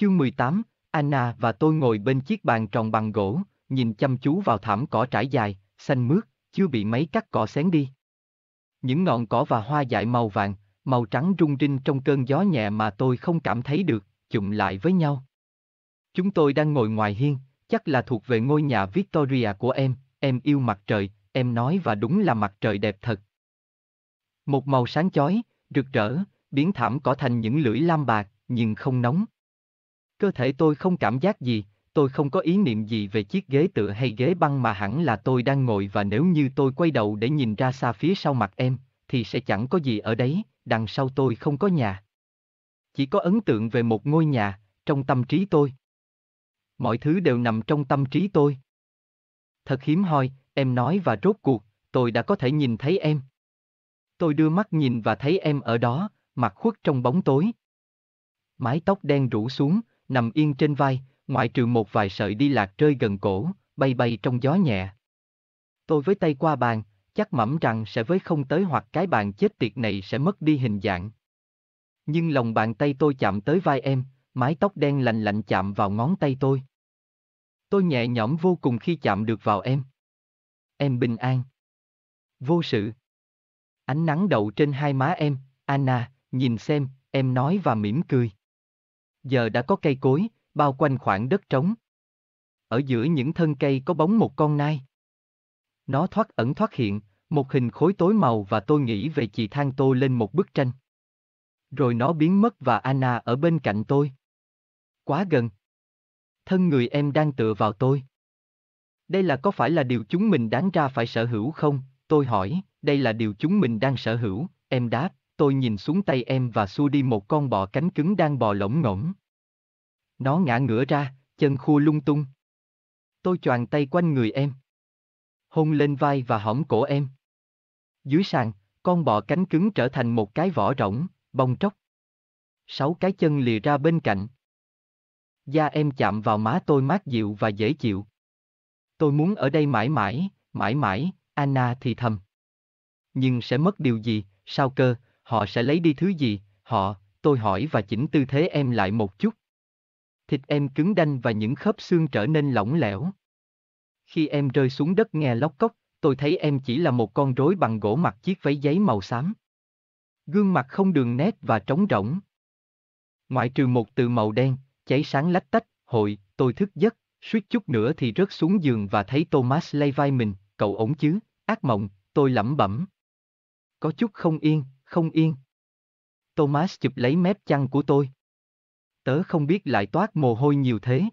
Chương 18, Anna và tôi ngồi bên chiếc bàn tròn bằng gỗ, nhìn chăm chú vào thảm cỏ trải dài, xanh mướt, chưa bị mấy cắt cỏ xén đi. Những ngọn cỏ và hoa dại màu vàng, màu trắng rung rinh trong cơn gió nhẹ mà tôi không cảm thấy được, chụm lại với nhau. Chúng tôi đang ngồi ngoài hiên, chắc là thuộc về ngôi nhà Victoria của em, em yêu mặt trời, em nói và đúng là mặt trời đẹp thật. Một màu sáng chói, rực rỡ, biến thảm cỏ thành những lưỡi lam bạc, nhưng không nóng. Cơ thể tôi không cảm giác gì, tôi không có ý niệm gì về chiếc ghế tựa hay ghế băng mà hẳn là tôi đang ngồi và nếu như tôi quay đầu để nhìn ra xa phía sau mặt em, thì sẽ chẳng có gì ở đấy, đằng sau tôi không có nhà. Chỉ có ấn tượng về một ngôi nhà, trong tâm trí tôi. Mọi thứ đều nằm trong tâm trí tôi. Thật hiếm hoi, em nói và rốt cuộc, tôi đã có thể nhìn thấy em. Tôi đưa mắt nhìn và thấy em ở đó, mặt khuất trong bóng tối. Mái tóc đen rủ xuống, nằm yên trên vai, ngoại trừ một vài sợi đi lạc rơi gần cổ, bay bay trong gió nhẹ. Tôi với tay qua bàn, chắc mẩm rằng sẽ với không tới hoặc cái bàn chết tiệt này sẽ mất đi hình dạng. Nhưng lòng bàn tay tôi chạm tới vai em, mái tóc đen lạnh lạnh chạm vào ngón tay tôi. Tôi nhẹ nhõm vô cùng khi chạm được vào em. Em bình an. Vô sự. Ánh nắng đậu trên hai má em, Anna, nhìn xem, em nói và mỉm cười. Giờ đã có cây cối, bao quanh khoảng đất trống. Ở giữa những thân cây có bóng một con nai. Nó thoát ẩn thoát hiện, một hình khối tối màu và tôi nghĩ về chị Thang Tô lên một bức tranh. Rồi nó biến mất và Anna ở bên cạnh tôi. Quá gần. Thân người em đang tựa vào tôi. Đây là có phải là điều chúng mình đáng ra phải sở hữu không? Tôi hỏi, đây là điều chúng mình đang sở hữu, em đáp, tôi nhìn xuống tay em và xua đi một con bọ cánh cứng đang bò lỏng ngỗng. Nó ngã ngửa ra, chân khua lung tung. Tôi choàng tay quanh người em. Hôn lên vai và hõm cổ em. Dưới sàn, con bọ cánh cứng trở thành một cái vỏ rỗng, bong tróc. Sáu cái chân lìa ra bên cạnh. Da em chạm vào má tôi mát dịu và dễ chịu. Tôi muốn ở đây mãi mãi, mãi mãi, Anna thì thầm. Nhưng sẽ mất điều gì, sao cơ, họ sẽ lấy đi thứ gì, họ, tôi hỏi và chỉnh tư thế em lại một chút. Thịt em cứng đanh và những khớp xương trở nên lỏng lẻo. Khi em rơi xuống đất nghe lóc cốc, tôi thấy em chỉ là một con rối bằng gỗ mặc chiếc váy giấy màu xám. Gương mặt không đường nét và trống rỗng. Ngoại trừ một từ màu đen, cháy sáng lách tách, hội, tôi thức giấc, suýt chút nữa thì rớt xuống giường và thấy Thomas lay vai mình, cậu ổn chứ, ác mộng, tôi lẩm bẩm. Có chút không yên, không yên. Thomas chụp lấy mép chăn của tôi. Tớ không biết lại toát mồ hôi nhiều thế.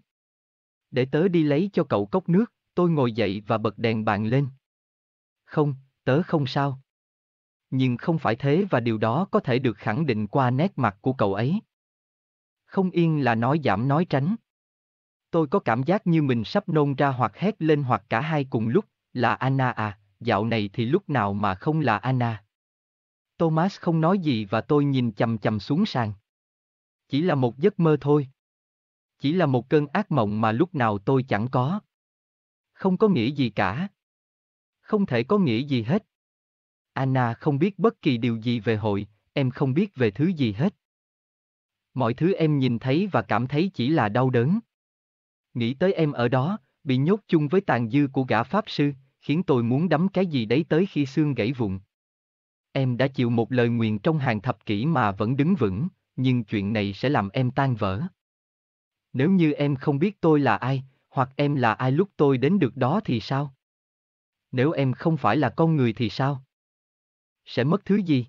Để tớ đi lấy cho cậu cốc nước, tôi ngồi dậy và bật đèn bàn lên. Không, tớ không sao. Nhưng không phải thế và điều đó có thể được khẳng định qua nét mặt của cậu ấy. Không yên là nói giảm nói tránh. Tôi có cảm giác như mình sắp nôn ra hoặc hét lên hoặc cả hai cùng lúc, là Anna à, dạo này thì lúc nào mà không là Anna. Thomas không nói gì và tôi nhìn chầm chầm xuống sàn. Chỉ là một giấc mơ thôi. Chỉ là một cơn ác mộng mà lúc nào tôi chẳng có. Không có nghĩa gì cả. Không thể có nghĩa gì hết. Anna không biết bất kỳ điều gì về hội, em không biết về thứ gì hết. Mọi thứ em nhìn thấy và cảm thấy chỉ là đau đớn. Nghĩ tới em ở đó, bị nhốt chung với tàn dư của gã pháp sư, khiến tôi muốn đấm cái gì đấy tới khi xương gãy vụn. Em đã chịu một lời nguyền trong hàng thập kỷ mà vẫn đứng vững, nhưng chuyện này sẽ làm em tan vỡ. Nếu như em không biết tôi là ai, hoặc em là ai lúc tôi đến được đó thì sao? Nếu em không phải là con người thì sao? Sẽ mất thứ gì?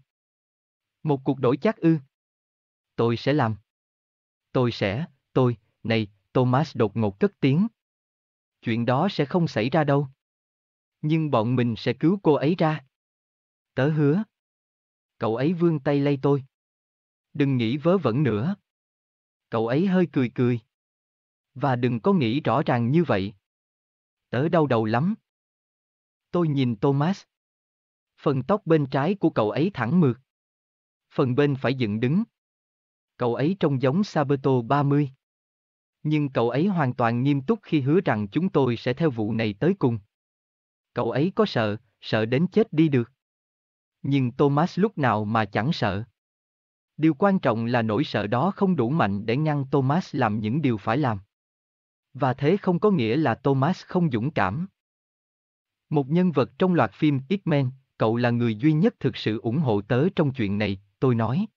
Một cuộc đổi chắc ư? Tôi sẽ làm. Tôi sẽ, tôi, này, Thomas đột ngột cất tiếng. Chuyện đó sẽ không xảy ra đâu. Nhưng bọn mình sẽ cứu cô ấy ra. Tớ hứa. Cậu ấy vươn tay lay tôi. Đừng nghĩ vớ vẩn nữa. Cậu ấy hơi cười cười. Và đừng có nghĩ rõ ràng như vậy. Tớ đau đầu lắm. Tôi nhìn Thomas. Phần tóc bên trái của cậu ấy thẳng mượt. Phần bên phải dựng đứng. Cậu ấy trông giống Sabato 30. Nhưng cậu ấy hoàn toàn nghiêm túc khi hứa rằng chúng tôi sẽ theo vụ này tới cùng. Cậu ấy có sợ, sợ đến chết đi được. Nhưng Thomas lúc nào mà chẳng sợ. Điều quan trọng là nỗi sợ đó không đủ mạnh để ngăn Thomas làm những điều phải làm. Và thế không có nghĩa là Thomas không dũng cảm. Một nhân vật trong loạt phim X-Men, cậu là người duy nhất thực sự ủng hộ tớ trong chuyện này, tôi nói.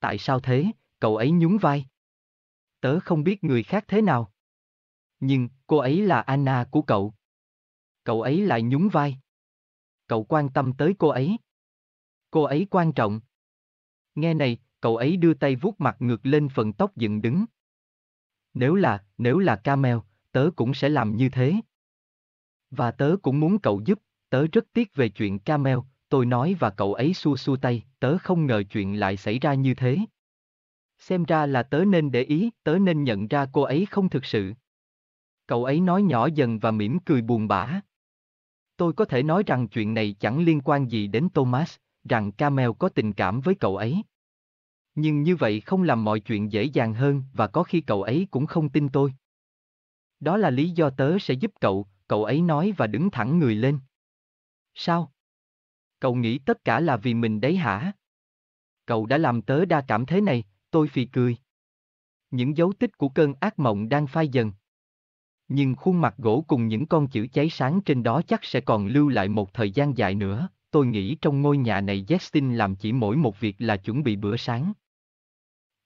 Tại sao thế, cậu ấy nhún vai. Tớ không biết người khác thế nào. Nhưng, cô ấy là Anna của cậu. Cậu ấy lại nhún vai. Cậu quan tâm tới cô ấy. Cô ấy quan trọng. Nghe này, cậu ấy đưa tay vuốt mặt ngược lên phần tóc dựng đứng. Nếu là, nếu là Camel, tớ cũng sẽ làm như thế. Và tớ cũng muốn cậu giúp, tớ rất tiếc về chuyện Camel, tôi nói và cậu ấy xua xua tay, tớ không ngờ chuyện lại xảy ra như thế. Xem ra là tớ nên để ý, tớ nên nhận ra cô ấy không thực sự. Cậu ấy nói nhỏ dần và mỉm cười buồn bã. Tôi có thể nói rằng chuyện này chẳng liên quan gì đến Thomas, rằng Camel có tình cảm với cậu ấy. Nhưng như vậy không làm mọi chuyện dễ dàng hơn và có khi cậu ấy cũng không tin tôi. Đó là lý do tớ sẽ giúp cậu, cậu ấy nói và đứng thẳng người lên. Sao? Cậu nghĩ tất cả là vì mình đấy hả? Cậu đã làm tớ đa cảm thế này, tôi phì cười. Những dấu tích của cơn ác mộng đang phai dần. Nhưng khuôn mặt gỗ cùng những con chữ cháy sáng trên đó chắc sẽ còn lưu lại một thời gian dài nữa. Tôi nghĩ trong ngôi nhà này Justin làm chỉ mỗi một việc là chuẩn bị bữa sáng.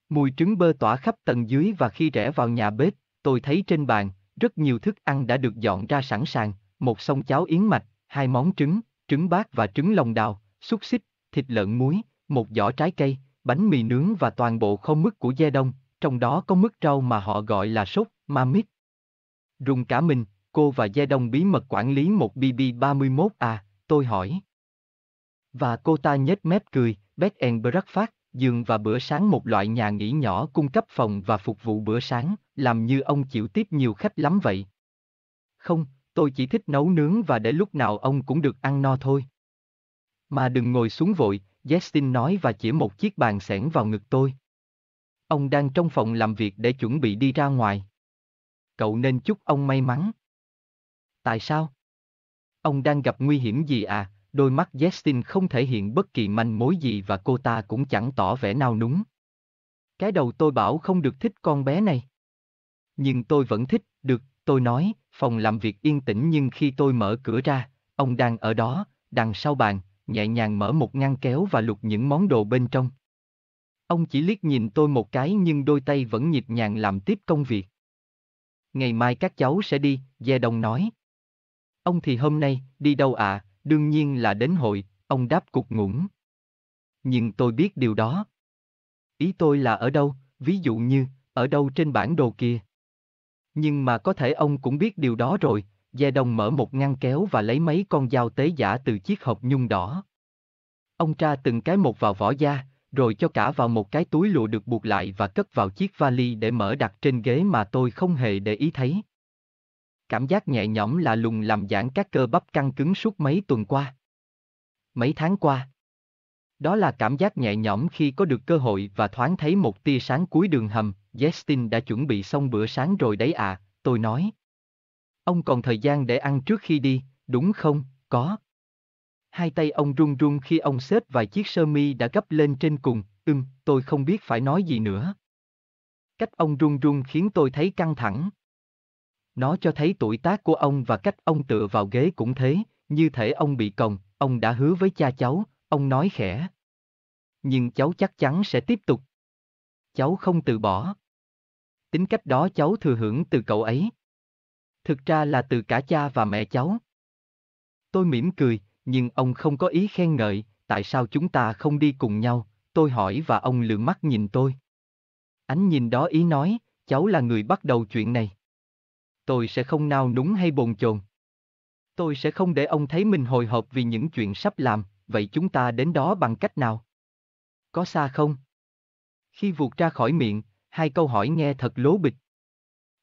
Mùi trứng bơ tỏa khắp tầng dưới và khi rẽ vào nhà bếp, tôi thấy trên bàn, rất nhiều thức ăn đã được dọn ra sẵn sàng, một xông cháo yến mạch, hai món trứng, trứng bát và trứng lòng đào, xúc xích, thịt lợn muối, một giỏ trái cây, bánh mì nướng và toàn bộ không mứt của Gia Đông, trong đó có mứt rau mà họ gọi là sốt, mamit. Rùng cả mình, cô và Gia Đông bí mật quản lý một BB-31A. tôi hỏi. Và cô ta nhếch mép cười, bed and breakfast, giường và bữa sáng một loại nhà nghỉ nhỏ cung cấp phòng và phục vụ bữa sáng, làm như ông chịu tiếp nhiều khách lắm vậy. Không, tôi chỉ thích nấu nướng và để lúc nào ông cũng được ăn no thôi. Mà đừng ngồi xuống vội, Justin nói và chỉ một chiếc bàn sẻn vào ngực tôi. Ông đang trong phòng làm việc để chuẩn bị đi ra ngoài. Cậu nên chúc ông may mắn. Tại sao? Ông đang gặp nguy hiểm gì à? Đôi mắt Justin không thể hiện bất kỳ manh mối gì và cô ta cũng chẳng tỏ vẻ nào núng. Cái đầu tôi bảo không được thích con bé này. Nhưng tôi vẫn thích, được, tôi nói, phòng làm việc yên tĩnh nhưng khi tôi mở cửa ra, ông đang ở đó, đằng sau bàn, nhẹ nhàng mở một ngăn kéo và lục những món đồ bên trong. Ông chỉ liếc nhìn tôi một cái nhưng đôi tay vẫn nhịp nhàng làm tiếp công việc. Ngày mai các cháu sẽ đi, Gia Đông nói. Ông thì hôm nay, đi đâu ạ, à? Đương nhiên là đến hội, ông đáp cục ngủng. Nhưng tôi biết điều đó. Ý tôi là ở đâu, ví dụ như, ở đâu trên bản đồ kia. Nhưng mà có thể ông cũng biết điều đó rồi, Gia Đông mở một ngăn kéo và lấy mấy con dao tế giả từ chiếc hộp nhung đỏ. Ông tra từng cái một vào vỏ da, rồi cho cả vào một cái túi lụa được buộc lại và cất vào chiếc vali để mở đặt trên ghế mà tôi không hề để ý thấy. Cảm giác nhẹ nhõm lạ lùng làm giãn các cơ bắp căng cứng suốt mấy tuần qua. Mấy tháng qua. Đó là cảm giác nhẹ nhõm khi có được cơ hội và thoáng thấy một tia sáng cuối đường hầm, Justin đã chuẩn bị xong bữa sáng rồi đấy à, tôi nói. Ông còn thời gian để ăn trước khi đi, đúng không? Có. Hai tay ông run run khi ông xếp vài chiếc sơ mi đã gấp lên trên cùng, ưm, tôi không biết phải nói gì nữa. Cách ông run run khiến tôi thấy căng thẳng. Nó cho thấy tuổi tác của ông và cách ông tựa vào ghế cũng thế, như thể ông bị còng, ông đã hứa với cha cháu, ông nói khẽ. Nhưng cháu chắc chắn sẽ tiếp tục. Cháu không từ bỏ. Tính cách đó cháu thừa hưởng từ cậu ấy. Thực ra là từ cả cha và mẹ cháu. Tôi mỉm cười, nhưng ông không có ý khen ngợi, tại sao chúng ta không đi cùng nhau, tôi hỏi và ông lườm mắt nhìn tôi. Ánh nhìn đó ý nói, cháu là người bắt đầu chuyện này. Tôi sẽ không nao núng hay bồn chồn. Tôi sẽ không để ông thấy mình hồi hộp vì những chuyện sắp làm, vậy chúng ta đến đó bằng cách nào? Có xa không? Khi vụt ra khỏi miệng, hai câu hỏi nghe thật lố bịch.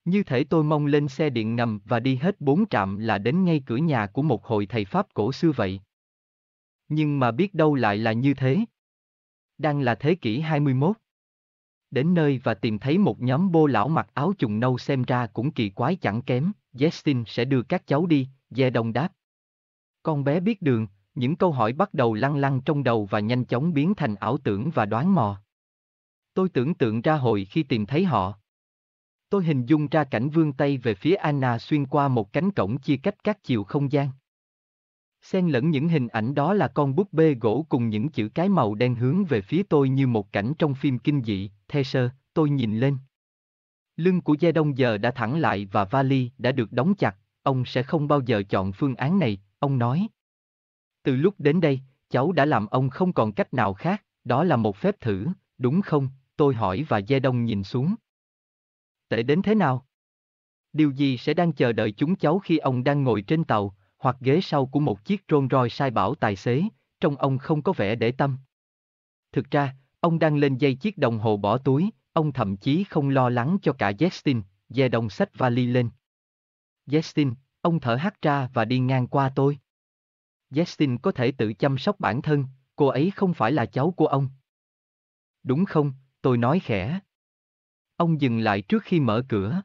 Như thể tôi mong lên xe điện ngầm và đi hết bốn trạm là đến ngay cửa nhà của một hội thầy Pháp cổ xưa vậy. Nhưng mà biết đâu lại là như thế. Đang là thế kỷ 21. Đến nơi và tìm thấy một nhóm bô lão mặc áo trùng nâu xem ra cũng kỳ quái chẳng kém, Justin sẽ đưa các cháu đi, Gia Đông đáp. Con bé biết đường, những câu hỏi bắt đầu lăn lăn trong đầu và nhanh chóng biến thành ảo tưởng và đoán mò. Tôi tưởng tượng ra hồi khi tìm thấy họ. Tôi hình dung ra cảnh vương tay về phía Anna xuyên qua một cánh cổng chia cách các chiều không gian. Xen lẫn những hình ảnh đó là con búp bê gỗ cùng những chữ cái màu đen hướng về phía tôi như một cảnh trong phim kinh dị, the sơ, tôi nhìn lên. Lưng của Gia Đông giờ đã thẳng lại và vali đã được đóng chặt, ông sẽ không bao giờ chọn phương án này, ông nói. Từ lúc đến đây, cháu đã làm ông không còn cách nào khác, đó là một phép thử, đúng không? Tôi hỏi và Gia Đông nhìn xuống. Tệ đến thế nào? Điều gì sẽ đang chờ đợi chúng cháu khi ông đang ngồi trên tàu, hoặc ghế sau của một chiếc Rolls Royce sai bảo tài xế, trông ông không có vẻ để tâm. Thực ra, ông đang lên dây chiếc đồng hồ bỏ túi, ông thậm chí không lo lắng cho cả Justin, dè đồng sách vali lên. Justin, ông thở hắt ra và đi ngang qua tôi. Justin có thể tự chăm sóc bản thân, cô ấy không phải là cháu của ông. Đúng không, tôi nói khẽ. Ông dừng lại trước khi mở cửa.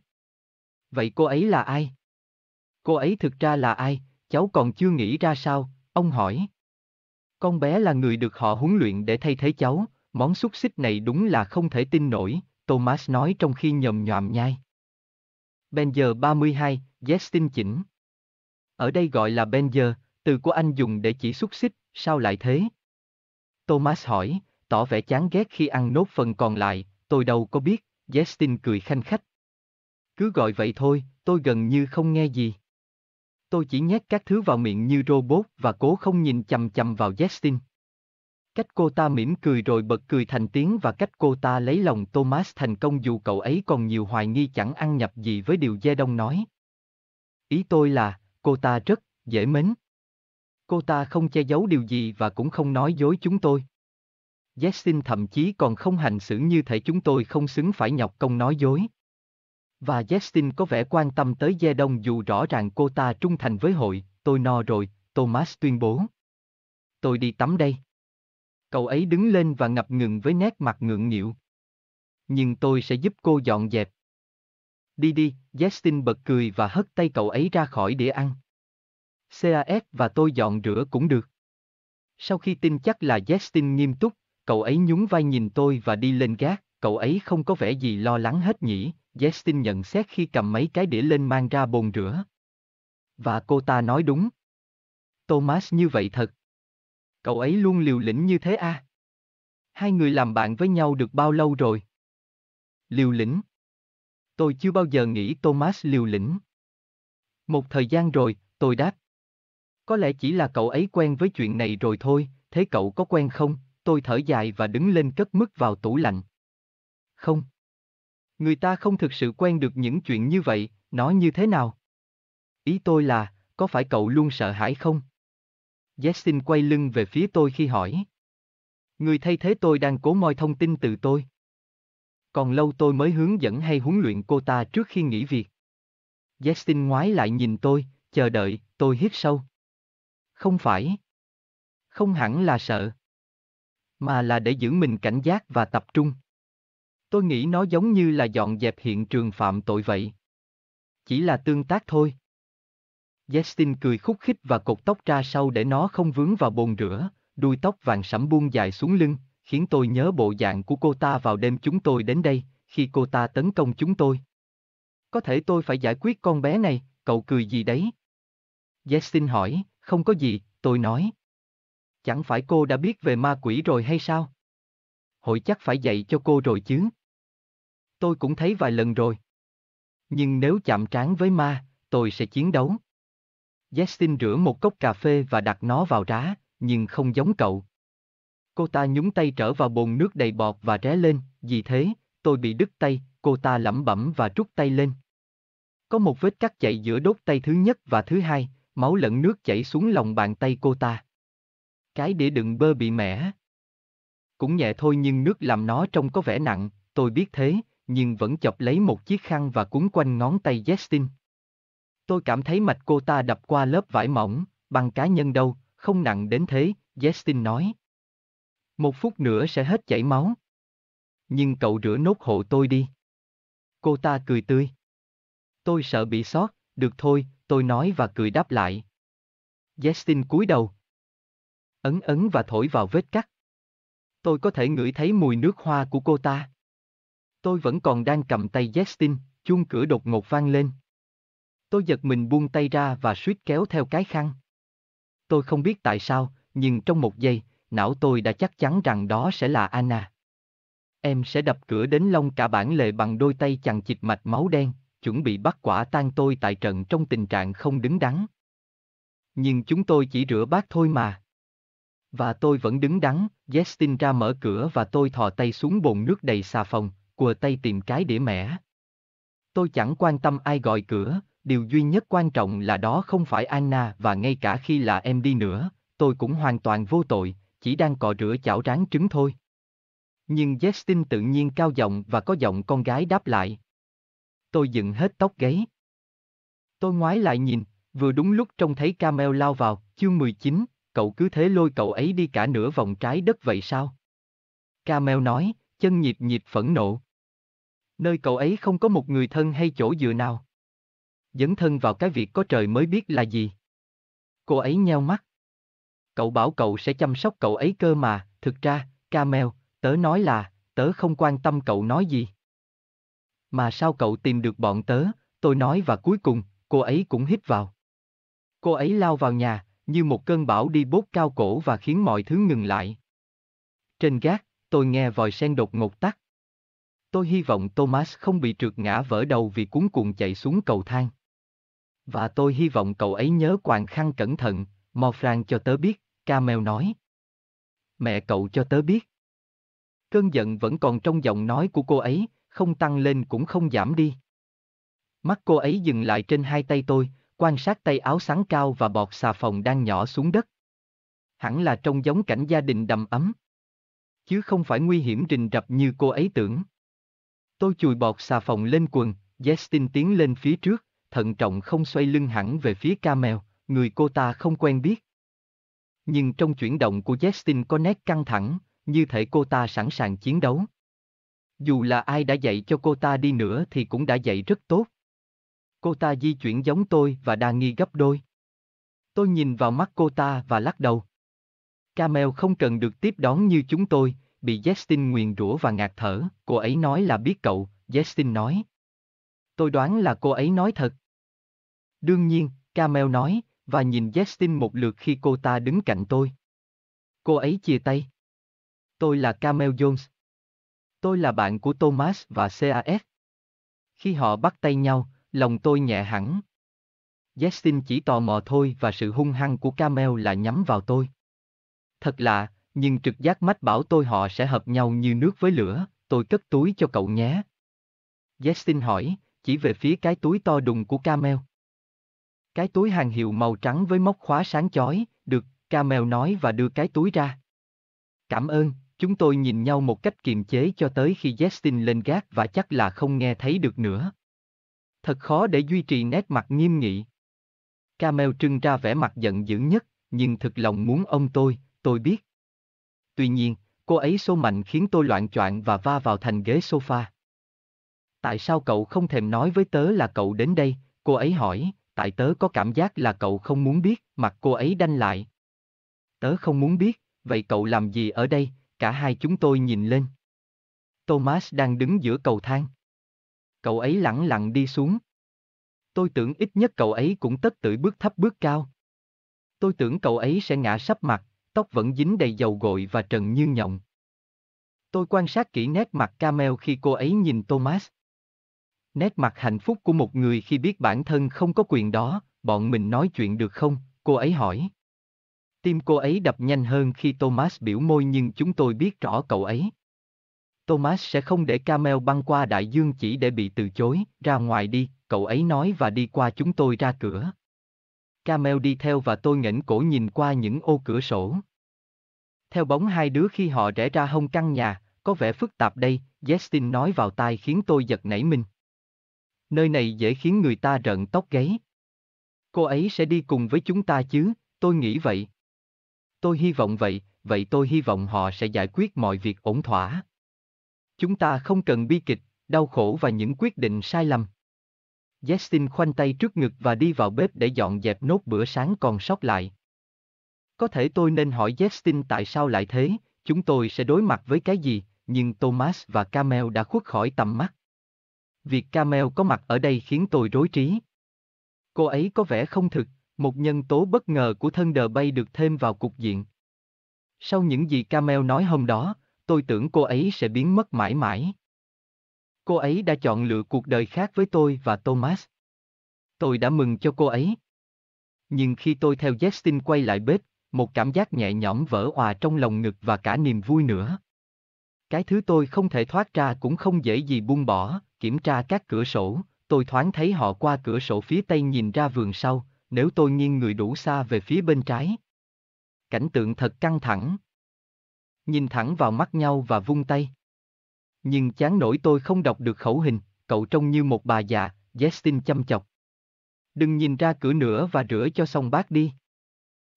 Vậy cô ấy là ai? Cô ấy thực ra là ai, cháu còn chưa nghĩ ra sao, ông hỏi. Con bé là người được họ huấn luyện để thay thế cháu, món xúc xích này đúng là không thể tin nổi, Thomas nói trong khi nhầm nhòm nhai. Benzer 32, Justin chỉnh. Ở đây gọi là Benzer, từ của anh dùng để chỉ xúc xích, sao lại thế? Thomas hỏi, tỏ vẻ chán ghét khi ăn nốt phần còn lại, tôi đâu có biết, Justin cười khanh khách. Cứ gọi vậy thôi, tôi gần như không nghe gì. Tôi chỉ nhét các thứ vào miệng như robot và cố không nhìn chầm chầm vào Justin. Cách cô ta mỉm cười rồi bật cười thành tiếng và cách cô ta lấy lòng Thomas thành công dù cậu ấy còn nhiều hoài nghi chẳng ăn nhập gì với điều Gia Đông nói. Ý tôi là, cô ta rất, dễ mến. Cô ta không che giấu điều gì và cũng không nói dối chúng tôi. Justin thậm chí còn không hành xử như thể chúng tôi không xứng phải nhọc công nói dối. Và Justin có vẻ quan tâm tới Gia Đông dù rõ ràng cô ta trung thành với hội, tôi no rồi, Thomas tuyên bố. Tôi đi tắm đây. Cậu ấy đứng lên và ngập ngừng với nét mặt ngượng nghịu. Nhưng tôi sẽ giúp cô dọn dẹp. Đi đi, Justin bật cười và hất tay cậu ấy ra khỏi đĩa ăn. CAS và tôi dọn rửa cũng được. Sau khi tin chắc là Justin nghiêm túc, cậu ấy nhún vai nhìn tôi và đi lên gác, cậu ấy không có vẻ gì lo lắng hết nhỉ, Justin nhận xét khi cầm mấy cái đĩa lên mang ra bồn rửa. Và cô ta nói đúng. Thomas như vậy thật. Cậu ấy luôn liều lĩnh như thế à? Hai người làm bạn với nhau được bao lâu rồi? Liều lĩnh. Tôi chưa bao giờ nghĩ Thomas liều lĩnh. Một thời gian rồi, tôi đáp. Có lẽ chỉ là cậu ấy quen với chuyện này rồi thôi, thế cậu có quen không? Tôi thở dài và đứng lên cất mức vào tủ lạnh. Không. Người ta không thực sự quen được những chuyện như vậy, nói như thế nào? Ý tôi là, có phải cậu luôn sợ hãi không? Jessin quay lưng về phía tôi khi hỏi. Người thay thế tôi đang cố moi thông tin từ tôi. Còn lâu tôi mới hướng dẫn hay huấn luyện cô ta trước khi nghỉ việc. Jessin ngoái lại nhìn tôi, chờ đợi, tôi hít sâu. Không phải. Không hẳn là sợ. Mà là để giữ mình cảnh giác và tập trung. Tôi nghĩ nó giống như là dọn dẹp hiện trường phạm tội vậy. Chỉ là tương tác thôi. Justin cười khúc khích và cột tóc ra sau để nó không vướng vào bồn rửa, đuôi tóc vàng sẫm buông dài xuống lưng, khiến tôi nhớ bộ dạng của cô ta vào đêm chúng tôi đến đây, khi cô ta tấn công chúng tôi. Có thể tôi phải giải quyết con bé này, cậu cười gì đấy? Justin hỏi, không có gì, tôi nói. Chẳng phải cô đã biết về ma quỷ rồi hay sao? Hội chắc phải dạy cho cô rồi chứ. Tôi cũng thấy vài lần rồi. Nhưng nếu chạm trán với ma, tôi sẽ chiến đấu. Justin rửa một cốc cà phê và đặt nó vào rá, nhưng không giống cậu. Cô ta nhúng tay trở vào bồn nước đầy bọt và ré lên, vì thế, tôi bị đứt tay, cô ta lẩm bẩm và rút tay lên. Có một vết cắt chạy giữa đốt tay thứ nhất và thứ hai, máu lẫn nước chảy xuống lòng bàn tay cô ta. Cái đĩa đựng bơ bị mẻ. Cũng nhẹ thôi nhưng nước làm nó trông có vẻ nặng, tôi biết thế, nhưng vẫn chọc lấy một chiếc khăn và cuốn quanh ngón tay Justin. Tôi cảm thấy mạch cô ta đập qua lớp vải mỏng, bằng cá nhân đâu, không nặng đến thế, Justin nói. Một phút nữa sẽ hết chảy máu. Nhưng cậu rửa nốt hộ tôi đi. Cô ta cười tươi. Tôi sợ bị sót, được thôi, tôi nói và cười đáp lại. Justin cúi đầu. Ấn ấn và thổi vào vết cắt. Tôi có thể ngửi thấy mùi nước hoa của cô ta. Tôi vẫn còn đang cầm tay Justin, chuông cửa đột ngột vang lên. Tôi giật mình buông tay ra và suýt kéo theo cái khăn. Tôi không biết tại sao, nhưng trong một giây, não tôi đã chắc chắn rằng đó sẽ là Anna. Em sẽ đập cửa đến lông cả bản lề bằng đôi tay chằng chịt mạch máu đen, chuẩn bị bắt quả tang tôi tại trận trong tình trạng không đứng đắn. Nhưng chúng tôi chỉ rửa bát thôi mà. Và tôi vẫn đứng đắn, Justin ra mở cửa và tôi thò tay xuống bồn nước đầy xà phòng, quờ tay tìm cái đĩa mẻ. Tôi chẳng quan tâm ai gọi cửa, điều duy nhất quan trọng là đó không phải Anna và ngay cả khi là em đi nữa, tôi cũng hoàn toàn vô tội, chỉ đang cọ rửa chảo rán trứng thôi. Nhưng Justin tự nhiên cao giọng và có giọng con gái đáp lại. Tôi dựng hết tóc gáy. Tôi ngoái lại nhìn, vừa đúng lúc trông thấy Camel lao vào, chương 19, cậu cứ thế lôi cậu ấy đi cả nửa vòng trái đất vậy sao? Camel nói, chân nhịp nhịp phẫn nộ. Nơi cậu ấy không có một người thân hay chỗ dựa nào. Dấn thân vào cái việc có trời mới biết là gì. Cô ấy nheo mắt. Cậu bảo cậu sẽ chăm sóc cậu ấy cơ mà, thực ra, Camel, tớ nói là, tớ không quan tâm cậu nói gì. Mà sao cậu tìm được bọn tớ, tôi nói và cuối cùng, cô ấy cũng hít vào. Cô ấy lao vào nhà, như một cơn bão đi bốt cao cổ và khiến mọi thứ ngừng lại. Trên gác, tôi nghe vòi sen đột ngột tắt. Tôi hy vọng Thomas không bị trượt ngã vỡ đầu vì cuốn cuồng chạy xuống cầu thang. Và tôi hy vọng cậu ấy nhớ quàng khăn cẩn thận, Morfran cho tớ biết, Camel nói. Mẹ cậu cho tớ biết. Cơn giận vẫn còn trong giọng nói của cô ấy, không tăng lên cũng không giảm đi. Mắt cô ấy dừng lại trên hai tay tôi, quan sát tay áo sáng cao và bọt xà phòng đang nhỏ xuống đất. Hẳn là trông giống cảnh gia đình đầm ấm. Chứ không phải nguy hiểm rình rập như cô ấy tưởng. Tôi chùi bọt xà phòng lên quần, Justin tiến lên phía trước, thận trọng không xoay lưng hẳn về phía Camel, người cô ta không quen biết. Nhưng trong chuyển động của Justin có nét căng thẳng, như thể cô ta sẵn sàng chiến đấu. Dù là ai đã dạy cho cô ta đi nữa thì cũng đã dạy rất tốt. Cô ta di chuyển giống tôi và đa nghi gấp đôi. Tôi nhìn vào mắt cô ta và lắc đầu. Camel không cần được tiếp đón như chúng tôi, bị Justin nguyền rủa và ngạt thở, cô ấy nói là biết cậu, Justin nói. Tôi đoán là cô ấy nói thật. Đương nhiên, Camel nói, và nhìn Justin một lượt khi cô ta đứng cạnh tôi. Cô ấy chia tay. Tôi là Camel Jones. Tôi là bạn của Thomas và CAS. Khi họ bắt tay nhau, lòng tôi nhẹ hẳn. Justin chỉ tò mò thôi và sự hung hăng của Camel là nhắm vào tôi. Thật lạ, nhưng trực giác mách bảo tôi họ sẽ hợp nhau như nước với lửa, tôi cất túi cho cậu nhé. Justin hỏi, chỉ về phía cái túi to đùng của Camel. Cái túi hàng hiệu màu trắng với móc khóa sáng chói, được, Camel nói và đưa cái túi ra. Cảm ơn, chúng tôi nhìn nhau một cách kiềm chế cho tới khi Justin lên gác và chắc là không nghe thấy được nữa. Thật khó để duy trì nét mặt nghiêm nghị. Camel trưng ra vẻ mặt giận dữ nhất, nhưng thực lòng muốn ông tôi, tôi biết. Tuy nhiên, cô ấy xô mạnh khiến tôi loạn choạng và va vào thành ghế sofa. Tại sao cậu không thèm nói với tớ là cậu đến đây, cô ấy hỏi, tại tớ có cảm giác là cậu không muốn biết, mặt cô ấy đanh lại. Tớ không muốn biết, vậy cậu làm gì ở đây, cả hai chúng tôi nhìn lên. Thomas đang đứng giữa cầu thang. Cậu ấy lẳng lặng đi xuống. Tôi tưởng ít nhất cậu ấy cũng tất tự bước thấp bước cao. Tôi tưởng cậu ấy sẽ ngã sắp mặt, tóc vẫn dính đầy dầu gội và trần như nhộng. Tôi quan sát kỹ nét mặt Camel khi cô ấy nhìn Thomas. Nét mặt hạnh phúc của một người khi biết bản thân không có quyền đó, bọn mình nói chuyện được không, cô ấy hỏi. Tim cô ấy đập nhanh hơn khi Thomas biểu môi nhưng chúng tôi biết rõ cậu ấy. Thomas sẽ không để Camel băng qua đại dương chỉ để bị từ chối, ra ngoài đi, cậu ấy nói và đi qua chúng tôi ra cửa. Camel đi theo và tôi nghển cổ nhìn qua những ô cửa sổ. Theo bóng hai đứa khi họ rẽ ra hông căn nhà, có vẻ phức tạp đây, Justin nói vào tai khiến tôi giật nảy mình. Nơi này dễ khiến người ta rợn tóc gáy. Cô ấy sẽ đi cùng với chúng ta chứ, tôi nghĩ vậy. Tôi hy vọng vậy, vậy tôi hy vọng họ sẽ giải quyết mọi việc ổn thỏa. Chúng ta không cần bi kịch, đau khổ và những quyết định sai lầm. Justin khoanh tay trước ngực và đi vào bếp để dọn dẹp nốt bữa sáng còn sót lại. Có thể tôi nên hỏi Justin tại sao lại thế, chúng tôi sẽ đối mặt với cái gì, nhưng Thomas và Camel đã khuất khỏi tầm mắt. Việc Camel có mặt ở đây khiến tôi rối trí. Cô ấy có vẻ không thực, một nhân tố bất ngờ của thân đờ bay được thêm vào cục diện. Sau những gì Camel nói hôm đó, tôi tưởng cô ấy sẽ biến mất mãi mãi. Cô ấy đã chọn lựa cuộc đời khác với tôi và Thomas. Tôi đã mừng cho cô ấy. Nhưng khi tôi theo Justin quay lại bếp, một cảm giác nhẹ nhõm vỡ hòa trong lòng ngực và cả niềm vui nữa. Cái thứ tôi không thể thoát ra cũng không dễ gì buông bỏ, kiểm tra các cửa sổ, tôi thoáng thấy họ qua cửa sổ phía tây nhìn ra vườn sau, nếu tôi nghiêng người đủ xa về phía bên trái. Cảnh tượng thật căng thẳng. Nhìn thẳng vào mắt nhau và vung tay. Nhưng chán nổi tôi không đọc được khẩu hình, cậu trông như một bà già, Justin chăm chọc. Đừng nhìn ra cửa nữa và rửa cho xong bát đi.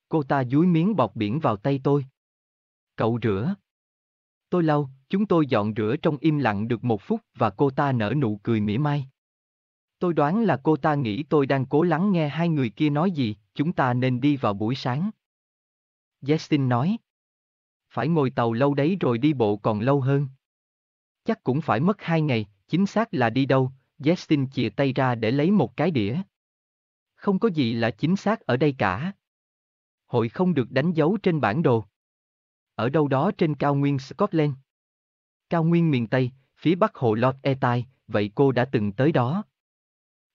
Cô ta dúi miếng bọt biển vào tay tôi. Cậu rửa. Tôi lau, chúng tôi dọn rửa trong im lặng được một phút và cô ta nở nụ cười mỉa mai. Tôi đoán là cô ta nghĩ tôi đang cố lắng nghe hai người kia nói gì, chúng ta nên đi vào buổi sáng. Justin nói. Phải ngồi tàu lâu đấy rồi đi bộ còn lâu hơn. Chắc cũng phải mất hai ngày, chính xác là đi đâu, Justin chìa tay ra để lấy một cái đĩa. Không có gì là chính xác ở đây cả. Hội không được đánh dấu trên bản đồ. Ở đâu đó trên cao nguyên Scotland. Cao nguyên miền Tây, phía bắc hồ Lord Etai, vậy cô đã từng tới đó.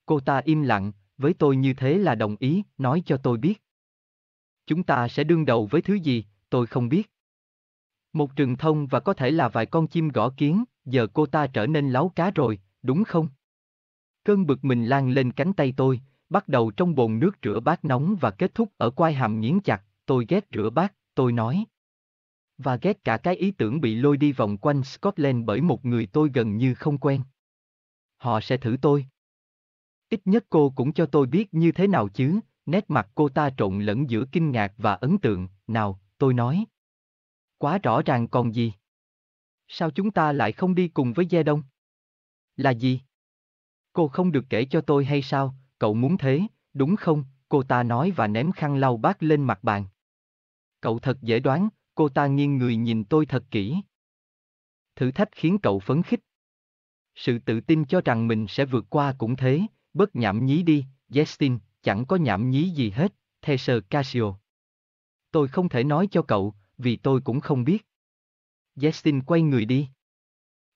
Cô ta im lặng, với tôi như thế là đồng ý, nói cho tôi biết. Chúng ta sẽ đương đầu với thứ gì, tôi không biết. Một rừng thông và có thể là vài con chim gõ kiến, giờ cô ta trở nên láo cá rồi, đúng không? Cơn bực mình lan lên cánh tay tôi, bắt đầu trong bồn nước rửa bát nóng và kết thúc ở quai hàm nghiến chặt, tôi ghét rửa bát, tôi nói. Và ghét cả cái ý tưởng bị lôi đi vòng quanh Scotland bởi một người tôi gần như không quen. Họ sẽ thử tôi. Ít nhất cô cũng cho tôi biết như thế nào chứ, nét mặt cô ta trộn lẫn giữa kinh ngạc và ấn tượng, nào, tôi nói. Quá rõ ràng còn gì? Sao chúng ta lại không đi cùng với Gia Đông? Là gì? Cô không được kể cho tôi hay sao, cậu muốn thế, đúng không? Cô ta nói và ném khăn lau bát lên mặt bàn. Cậu thật dễ đoán, cô ta nghiêng người nhìn tôi thật kỹ. Thử thách khiến cậu phấn khích. Sự tự tin cho rằng mình sẽ vượt qua cũng thế, Bớt nhảm nhí đi, Justin, chẳng có nhảm nhí gì hết, Thesser Casio. Tôi không thể nói cho cậu, vì tôi cũng không biết. Justin quay người đi.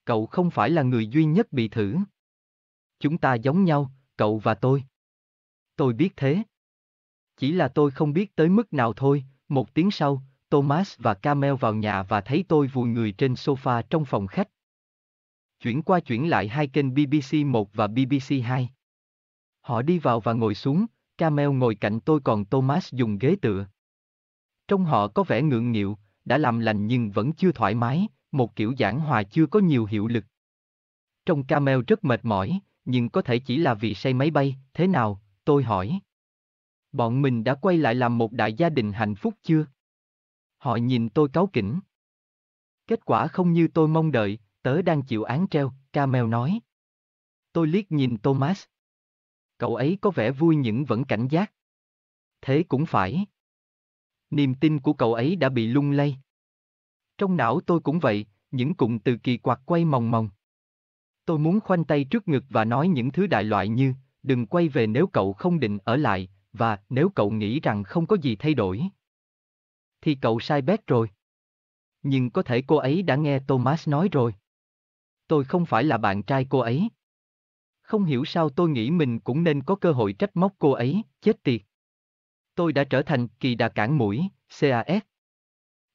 Cậu không phải là người duy nhất bị thử. Chúng ta giống nhau, cậu và tôi. Tôi biết thế. Chỉ là tôi không biết tới mức nào thôi, một tiếng sau, Thomas và Camel vào nhà và thấy tôi vùi người trên sofa trong phòng khách. Chuyển qua chuyển lại hai kênh BBC 1 và BBC 2. Họ đi vào và ngồi xuống, Camel ngồi cạnh tôi còn Thomas dùng ghế tựa. Trong họ có vẻ ngượng nghịu, đã làm lành nhưng vẫn chưa thoải mái, một kiểu giảng hòa chưa có nhiều hiệu lực. Trong Camel rất mệt mỏi, nhưng có thể chỉ là vì say máy bay, thế nào, tôi hỏi. Bọn mình đã quay lại làm một đại gia đình hạnh phúc chưa? Họ nhìn tôi cáu kỉnh. Kết quả không như tôi mong đợi, tớ đang chịu án treo, Camel nói. Tôi liếc nhìn Thomas. Cậu ấy có vẻ vui nhưng vẫn cảnh giác. Thế cũng phải. Niềm tin của cậu ấy đã bị lung lay. Trong não tôi cũng vậy, những cụm từ kỳ quặc quay mòng mòng. Tôi muốn khoanh tay trước ngực và nói những thứ đại loại như, đừng quay về nếu cậu không định ở lại, và nếu cậu nghĩ rằng không có gì thay đổi. Thì cậu sai bét rồi. Nhưng có thể cô ấy đã nghe Thomas nói rồi. Tôi không phải là bạn trai cô ấy. Không hiểu sao tôi nghĩ mình cũng nên có cơ hội trách móc cô ấy, chết tiệt. Tôi đã trở thành kỳ đà cản mũi, CAS.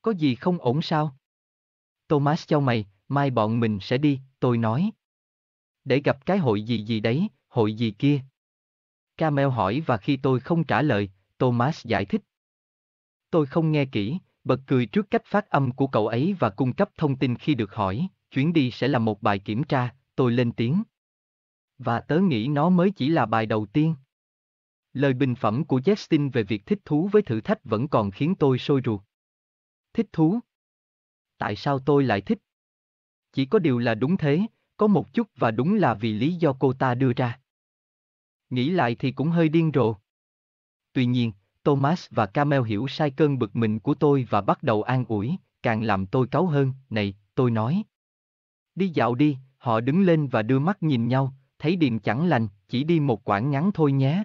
Có gì không ổn sao? Thomas cho mày, mai bọn mình sẽ đi, tôi nói. Để gặp cái hội gì gì đấy, hội gì kia. Camel hỏi và khi tôi không trả lời, Thomas giải thích. Tôi không nghe kỹ, bật cười trước cách phát âm của cậu ấy và cung cấp thông tin khi được hỏi, chuyến đi sẽ là một bài kiểm tra, tôi lên tiếng. Và tớ nghĩ nó mới chỉ là bài đầu tiên. Lời bình phẩm của Justin về việc thích thú với thử thách vẫn còn khiến tôi sôi ruột. Thích thú? Tại sao tôi lại thích? Chỉ có điều là đúng thế, có một chút và đúng là vì lý do cô ta đưa ra. Nghĩ lại thì cũng hơi điên rồ. Tuy nhiên, Thomas và Camel hiểu sai cơn bực mình của tôi và bắt đầu an ủi, càng làm tôi cáu hơn, này, tôi nói. Đi dạo đi, họ đứng lên và đưa mắt nhìn nhau, thấy điềm chẳng lành, chỉ đi một quãng ngắn thôi nhé.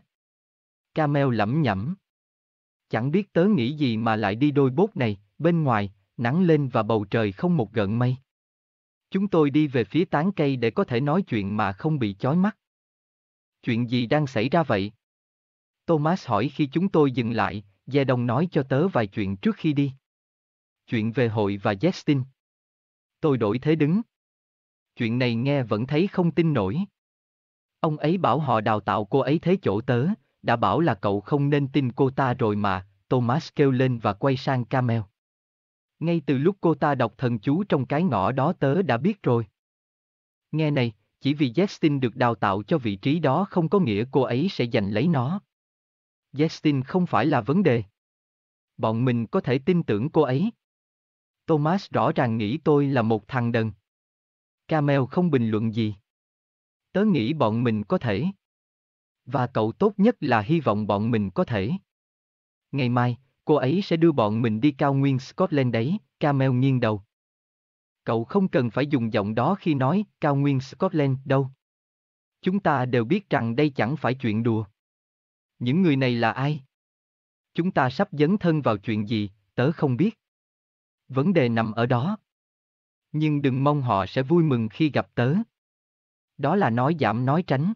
Camel lẩm nhẩm. Chẳng biết tớ nghĩ gì mà lại đi đôi bốt này, bên ngoài, nắng lên và bầu trời không một gợn mây. Chúng tôi đi về phía tán cây để có thể nói chuyện mà không bị chói mắt. Chuyện gì đang xảy ra vậy? Thomas hỏi khi chúng tôi dừng lại, Gia Đông nói cho tớ vài chuyện trước khi đi. Chuyện về hội và Justin. Tôi đổi thế đứng. Chuyện này nghe vẫn thấy không tin nổi. Ông ấy bảo họ đào tạo cô ấy thế chỗ tớ, đã bảo là cậu không nên tin cô ta rồi mà, Thomas kêu lên và quay sang Camel. Ngay từ lúc cô ta đọc thần chú trong cái ngõ đó tớ đã biết rồi. Nghe này, chỉ vì Justin được đào tạo cho vị trí đó không có nghĩa cô ấy sẽ giành lấy nó. Justin không phải là vấn đề. Bọn mình có thể tin tưởng cô ấy. Thomas rõ ràng nghĩ tôi là một thằng đần. Camel không bình luận gì. Tớ nghĩ bọn mình có thể. Và cậu tốt nhất là hy vọng bọn mình có thể. Ngày mai, cô ấy sẽ đưa bọn mình đi cao nguyên Scotland đấy, Camel nghiêng đầu. Cậu không cần phải dùng giọng đó khi nói cao nguyên Scotland đâu. Chúng ta đều biết rằng đây chẳng phải chuyện đùa. Những người này là ai? Chúng ta sắp dấn thân vào chuyện gì, tớ không biết. Vấn đề nằm ở đó. Nhưng đừng mong họ sẽ vui mừng khi gặp tớ. Đó là nói giảm nói tránh.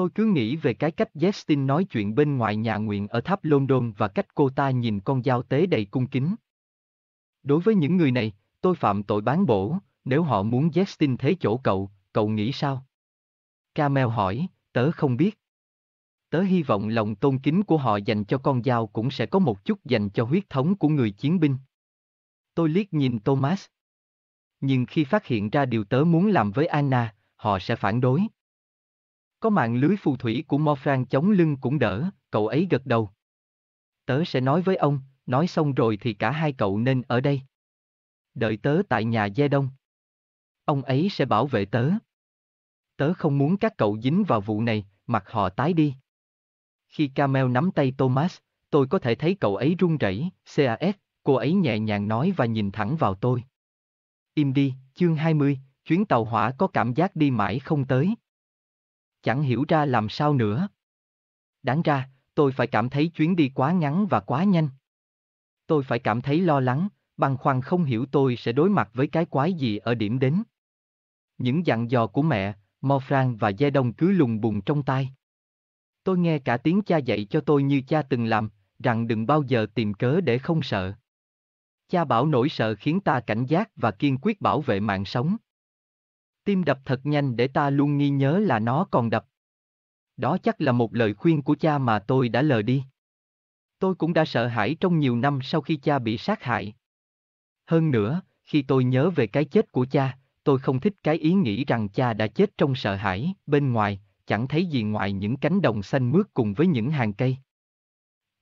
Tôi cứ nghĩ về cái cách Justin nói chuyện bên ngoài nhà nguyện ở tháp London và cách cô ta nhìn con dao tế đầy cung kính. Đối với những người này, tôi phạm tội bán bổ, nếu họ muốn Justin thế chỗ cậu, cậu nghĩ sao? Camel hỏi, tớ không biết. Tớ hy vọng lòng tôn kính của họ dành cho con dao cũng sẽ có một chút dành cho huyết thống của người chiến binh. Tôi liếc nhìn Thomas. Nhưng khi phát hiện ra điều tớ muốn làm với Anna, họ sẽ phản đối. Có mạng lưới phù thủy của Morfran chống lưng cũng đỡ, cậu ấy gật đầu. Tớ sẽ nói với ông, nói xong rồi thì cả hai cậu nên ở đây. Đợi tớ tại nhà Gia Đông. Ông ấy sẽ bảo vệ tớ. Tớ không muốn các cậu dính vào vụ này, mặt họ tái đi. Khi Camel nắm tay Thomas, tôi có thể thấy cậu ấy run rẩy, CAS, cô ấy nhẹ nhàng nói và nhìn thẳng vào tôi. Im đi, chương 20, chuyến tàu hỏa có cảm giác đi mãi không tới. Chẳng hiểu ra làm sao nữa. Đáng ra, tôi phải cảm thấy chuyến đi quá ngắn và quá nhanh. Tôi phải cảm thấy lo lắng, băn khoăn không hiểu tôi sẽ đối mặt với cái quái gì ở điểm đến. Những dặn dò của mẹ, Morfran và Gia Đông cứ lùng bùng trong tai. Tôi nghe cả tiếng cha dạy cho tôi như cha từng làm, rằng đừng bao giờ tìm cớ để không sợ. Cha bảo nỗi sợ khiến ta cảnh giác và kiên quyết bảo vệ mạng sống. Tim đập thật nhanh để ta luôn nghi nhớ là nó còn đập. Đó chắc là một lời khuyên của cha mà tôi đã lờ đi. Tôi cũng đã sợ hãi trong nhiều năm sau khi cha bị sát hại. Hơn nữa, khi tôi nhớ về cái chết của cha, tôi không thích cái ý nghĩ rằng cha đã chết trong sợ hãi, bên ngoài, chẳng thấy gì ngoài những cánh đồng xanh mướt cùng với những hàng cây.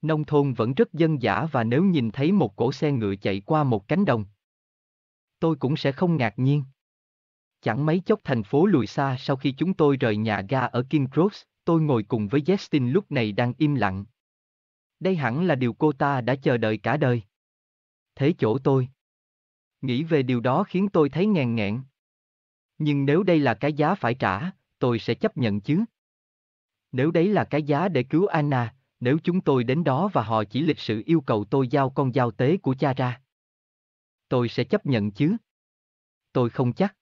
Nông thôn vẫn rất dân dã và nếu nhìn thấy một cỗ xe ngựa chạy qua một cánh đồng, tôi cũng sẽ không ngạc nhiên. Chẳng mấy chốc thành phố lùi xa sau khi chúng tôi rời nhà ga ở King Cross, tôi ngồi cùng với Justin lúc này đang im lặng. Đây hẳn là điều cô ta đã chờ đợi cả đời. Thế chỗ tôi. Nghĩ về điều đó khiến tôi thấy ngàn ngẹn. Nhưng nếu đây là cái giá phải trả, tôi sẽ chấp nhận chứ. Nếu đấy là cái giá để cứu Anna, nếu chúng tôi đến đó và họ chỉ lịch sự yêu cầu tôi giao con dao tế của cha ra. Tôi sẽ chấp nhận chứ. Tôi không chắc.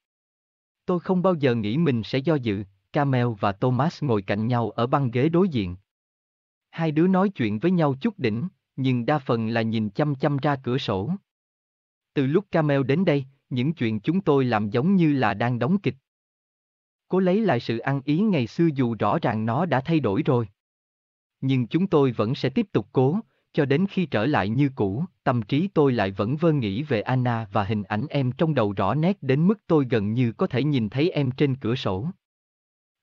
Tôi không bao giờ nghĩ mình sẽ do dự, Camel và Thomas ngồi cạnh nhau ở băng ghế đối diện. Hai đứa nói chuyện với nhau chút đỉnh, nhưng đa phần là nhìn chăm chăm ra cửa sổ. Từ lúc Camel đến đây, những chuyện chúng tôi làm giống như là đang đóng kịch. Cố lấy lại sự ăn ý ngày xưa dù rõ ràng nó đã thay đổi rồi. Nhưng chúng tôi vẫn sẽ tiếp tục cố, cho đến khi trở lại như cũ, tâm trí tôi lại vẫn vơ nghĩ về Anna và hình ảnh em trong đầu rõ nét đến mức tôi gần như có thể nhìn thấy em trên cửa sổ.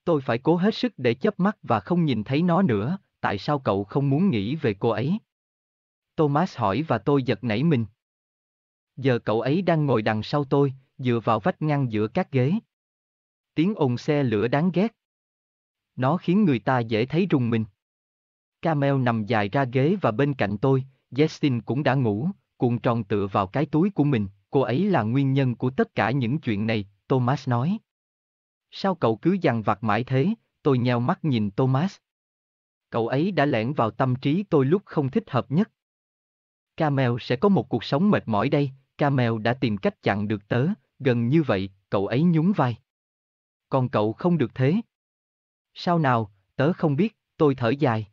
Tôi phải cố hết sức để chớp mắt và không nhìn thấy nó nữa, tại sao cậu không muốn nghĩ về cô ấy? Thomas hỏi và tôi giật nảy mình. Giờ cậu ấy đang ngồi đằng sau tôi, dựa vào vách ngăn giữa các ghế. Tiếng ồn xe lửa đáng ghét. Nó khiến người ta dễ thấy rùng mình. Camel nằm dài ra ghế và bên cạnh tôi, Justin cũng đã ngủ, cuộn tròn tựa vào cái túi của mình, cô ấy là nguyên nhân của tất cả những chuyện này, Thomas nói. Sao cậu cứ dằn vặt mãi thế, tôi nheo mắt nhìn Thomas. Cậu ấy đã lẻn vào tâm trí tôi lúc không thích hợp nhất. Camel sẽ có một cuộc sống mệt mỏi đây, Camel đã tìm cách chặn được tớ, gần như vậy, cậu ấy nhún vai. Còn cậu không được thế. Sao nào, tớ không biết, tôi thở dài.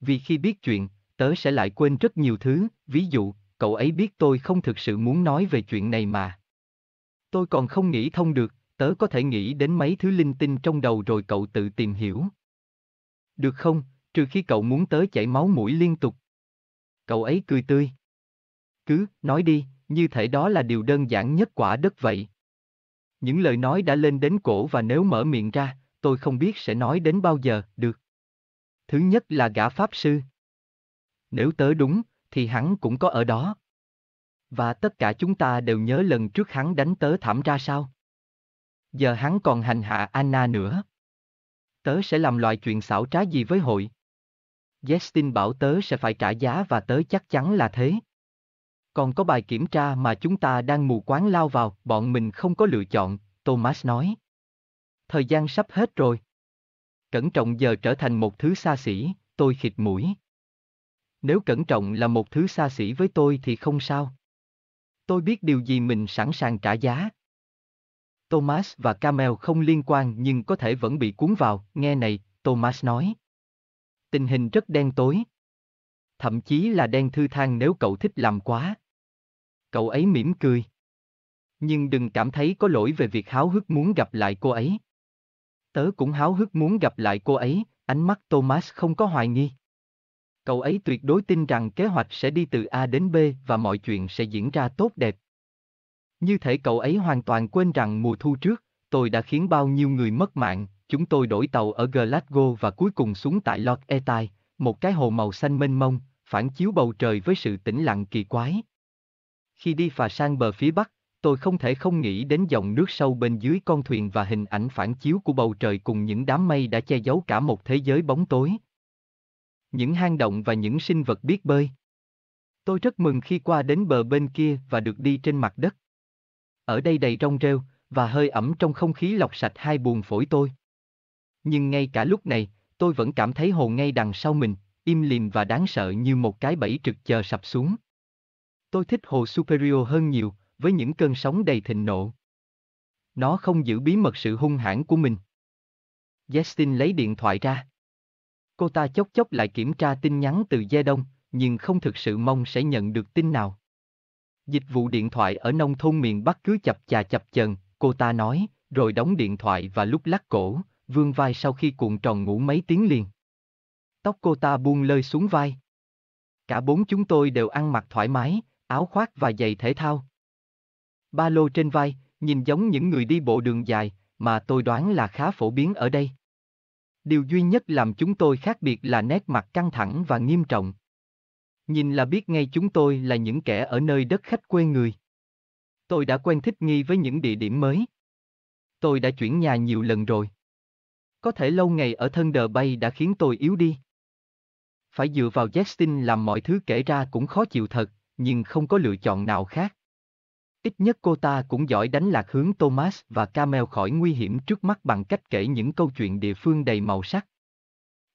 Vì khi biết chuyện, tớ sẽ lại quên rất nhiều thứ, ví dụ, cậu ấy biết tôi không thực sự muốn nói về chuyện này mà. Tôi còn không nghĩ thông được, tớ có thể nghĩ đến mấy thứ linh tinh trong đầu rồi cậu tự tìm hiểu. Được không, trừ khi cậu muốn tớ chảy máu mũi liên tục. Cậu ấy cười tươi. Cứ, nói đi, như thể đó là điều đơn giản nhất quả đất vậy. Những lời nói đã lên đến cổ và nếu mở miệng ra, tôi không biết sẽ nói đến bao giờ, được. Thứ nhất là gã pháp sư. Nếu tớ đúng, thì hắn cũng có ở đó. Và tất cả chúng ta đều nhớ lần trước hắn đánh tớ thảm ra sao. Giờ hắn còn hành hạ Anna nữa. Tớ sẽ làm loại chuyện xảo trá gì với hội? Justin bảo tớ sẽ phải trả giá và tớ chắc chắn là thế. Còn có bài kiểm tra mà chúng ta đang mù quáng lao vào, bọn mình không có lựa chọn, Thomas nói. Thời gian sắp hết rồi. Cẩn trọng giờ trở thành một thứ xa xỉ, tôi khịt mũi. Nếu cẩn trọng là một thứ xa xỉ với tôi thì không sao. Tôi biết điều gì mình sẵn sàng trả giá. Thomas và Camel không liên quan nhưng có thể vẫn bị cuốn vào, nghe này, Thomas nói. Tình hình rất đen tối. Thậm chí là đen thư thang nếu cậu thích làm quá. Cậu ấy mỉm cười. Nhưng đừng cảm thấy có lỗi về việc háo hức muốn gặp lại cô ấy. Tớ cũng háo hức muốn gặp lại cô ấy, ánh mắt Thomas không có hoài nghi. Cậu ấy tuyệt đối tin rằng kế hoạch sẽ đi từ A đến B và mọi chuyện sẽ diễn ra tốt đẹp. Như thể cậu ấy hoàn toàn quên rằng mùa thu trước, tôi đã khiến bao nhiêu người mất mạng, chúng tôi đổi tàu ở Glasgow và cuối cùng xuống tại Lord Etai, một cái hồ màu xanh mênh mông, phản chiếu bầu trời với sự tĩnh lặng kỳ quái. Khi đi phà sang bờ phía bắc, tôi không thể không nghĩ đến dòng nước sâu bên dưới con thuyền và hình ảnh phản chiếu của bầu trời cùng những đám mây đã che giấu cả một thế giới bóng tối. Những hang động và những sinh vật biết bơi. Tôi rất mừng khi qua đến bờ bên kia và được đi trên mặt đất. Ở đây đầy rong rêu, và hơi ẩm trong không khí lọc sạch hai buồng phổi tôi. Nhưng ngay cả lúc này, tôi vẫn cảm thấy hồ ngay đằng sau mình, im lìm và đáng sợ như một cái bẫy trực chờ sập xuống. Tôi thích hồ Superior hơn nhiều, với những cơn sóng đầy thịnh nộ. Nó không giữ bí mật sự hung hãn của mình. Justin lấy điện thoại ra. Cô ta chốc chốc lại kiểm tra tin nhắn từ Gia Đông, nhưng không thực sự mong sẽ nhận được tin nào. Dịch vụ điện thoại ở nông thôn miền Bắc cứ chập chà chập chờn, cô ta nói, rồi đóng điện thoại và lúc lắc cổ, vương vai sau khi cuộn tròn ngủ mấy tiếng liền. Tóc cô ta buông lơi xuống vai. Cả bốn chúng tôi đều ăn mặc thoải mái, áo khoác và giày thể thao. Ba lô trên vai, nhìn giống những người đi bộ đường dài, mà tôi đoán là khá phổ biến ở đây. Điều duy nhất làm chúng tôi khác biệt là nét mặt căng thẳng và nghiêm trọng. Nhìn là biết ngay chúng tôi là những kẻ ở nơi đất khách quê người. Tôi đã quen thích nghi với những địa điểm mới. Tôi đã chuyển nhà nhiều lần rồi. Có thể lâu ngày ở thân đờ bay đã khiến tôi yếu đi. Phải dựa vào Justin làm mọi thứ kể ra cũng khó chịu thật, nhưng không có lựa chọn nào khác. Ít nhất cô ta cũng giỏi đánh lạc hướng Thomas và Camel khỏi nguy hiểm trước mắt bằng cách kể những câu chuyện địa phương đầy màu sắc.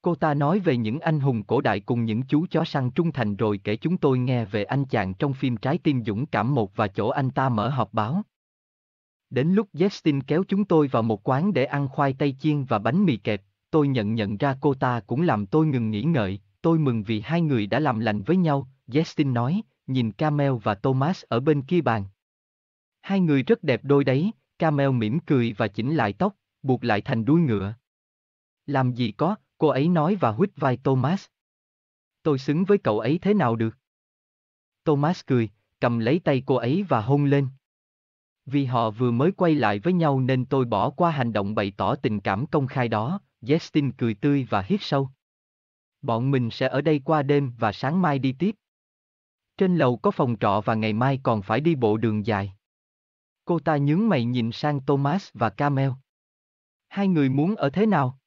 Cô ta nói về những anh hùng cổ đại cùng những chú chó săn trung thành rồi kể chúng tôi nghe về anh chàng trong phim Trái tim dũng cảm một và chỗ anh ta mở họp báo. Đến lúc Justin kéo chúng tôi vào một quán để ăn khoai tây chiên và bánh mì kẹp, tôi nhận nhận ra cô ta cũng làm tôi ngừng nghĩ ngợi, tôi mừng vì hai người đã làm lành với nhau, Justin nói, nhìn Camel và Thomas ở bên kia bàn. Hai người rất đẹp đôi đấy, Camel mỉm cười và chỉnh lại tóc, buộc lại thành đuôi ngựa. Làm gì có, cô ấy nói và huýt vai Thomas. Tôi xứng với cậu ấy thế nào được? Thomas cười, cầm lấy tay cô ấy và hôn lên. Vì họ vừa mới quay lại với nhau nên tôi bỏ qua hành động bày tỏ tình cảm công khai đó, Justin cười tươi và hít sâu. Bọn mình sẽ ở đây qua đêm và sáng mai đi tiếp. Trên lầu có phòng trọ và ngày mai còn phải đi bộ đường dài. Cô ta nhướng mày nhìn sang Thomas và Camel. Hai người muốn ở thế nào?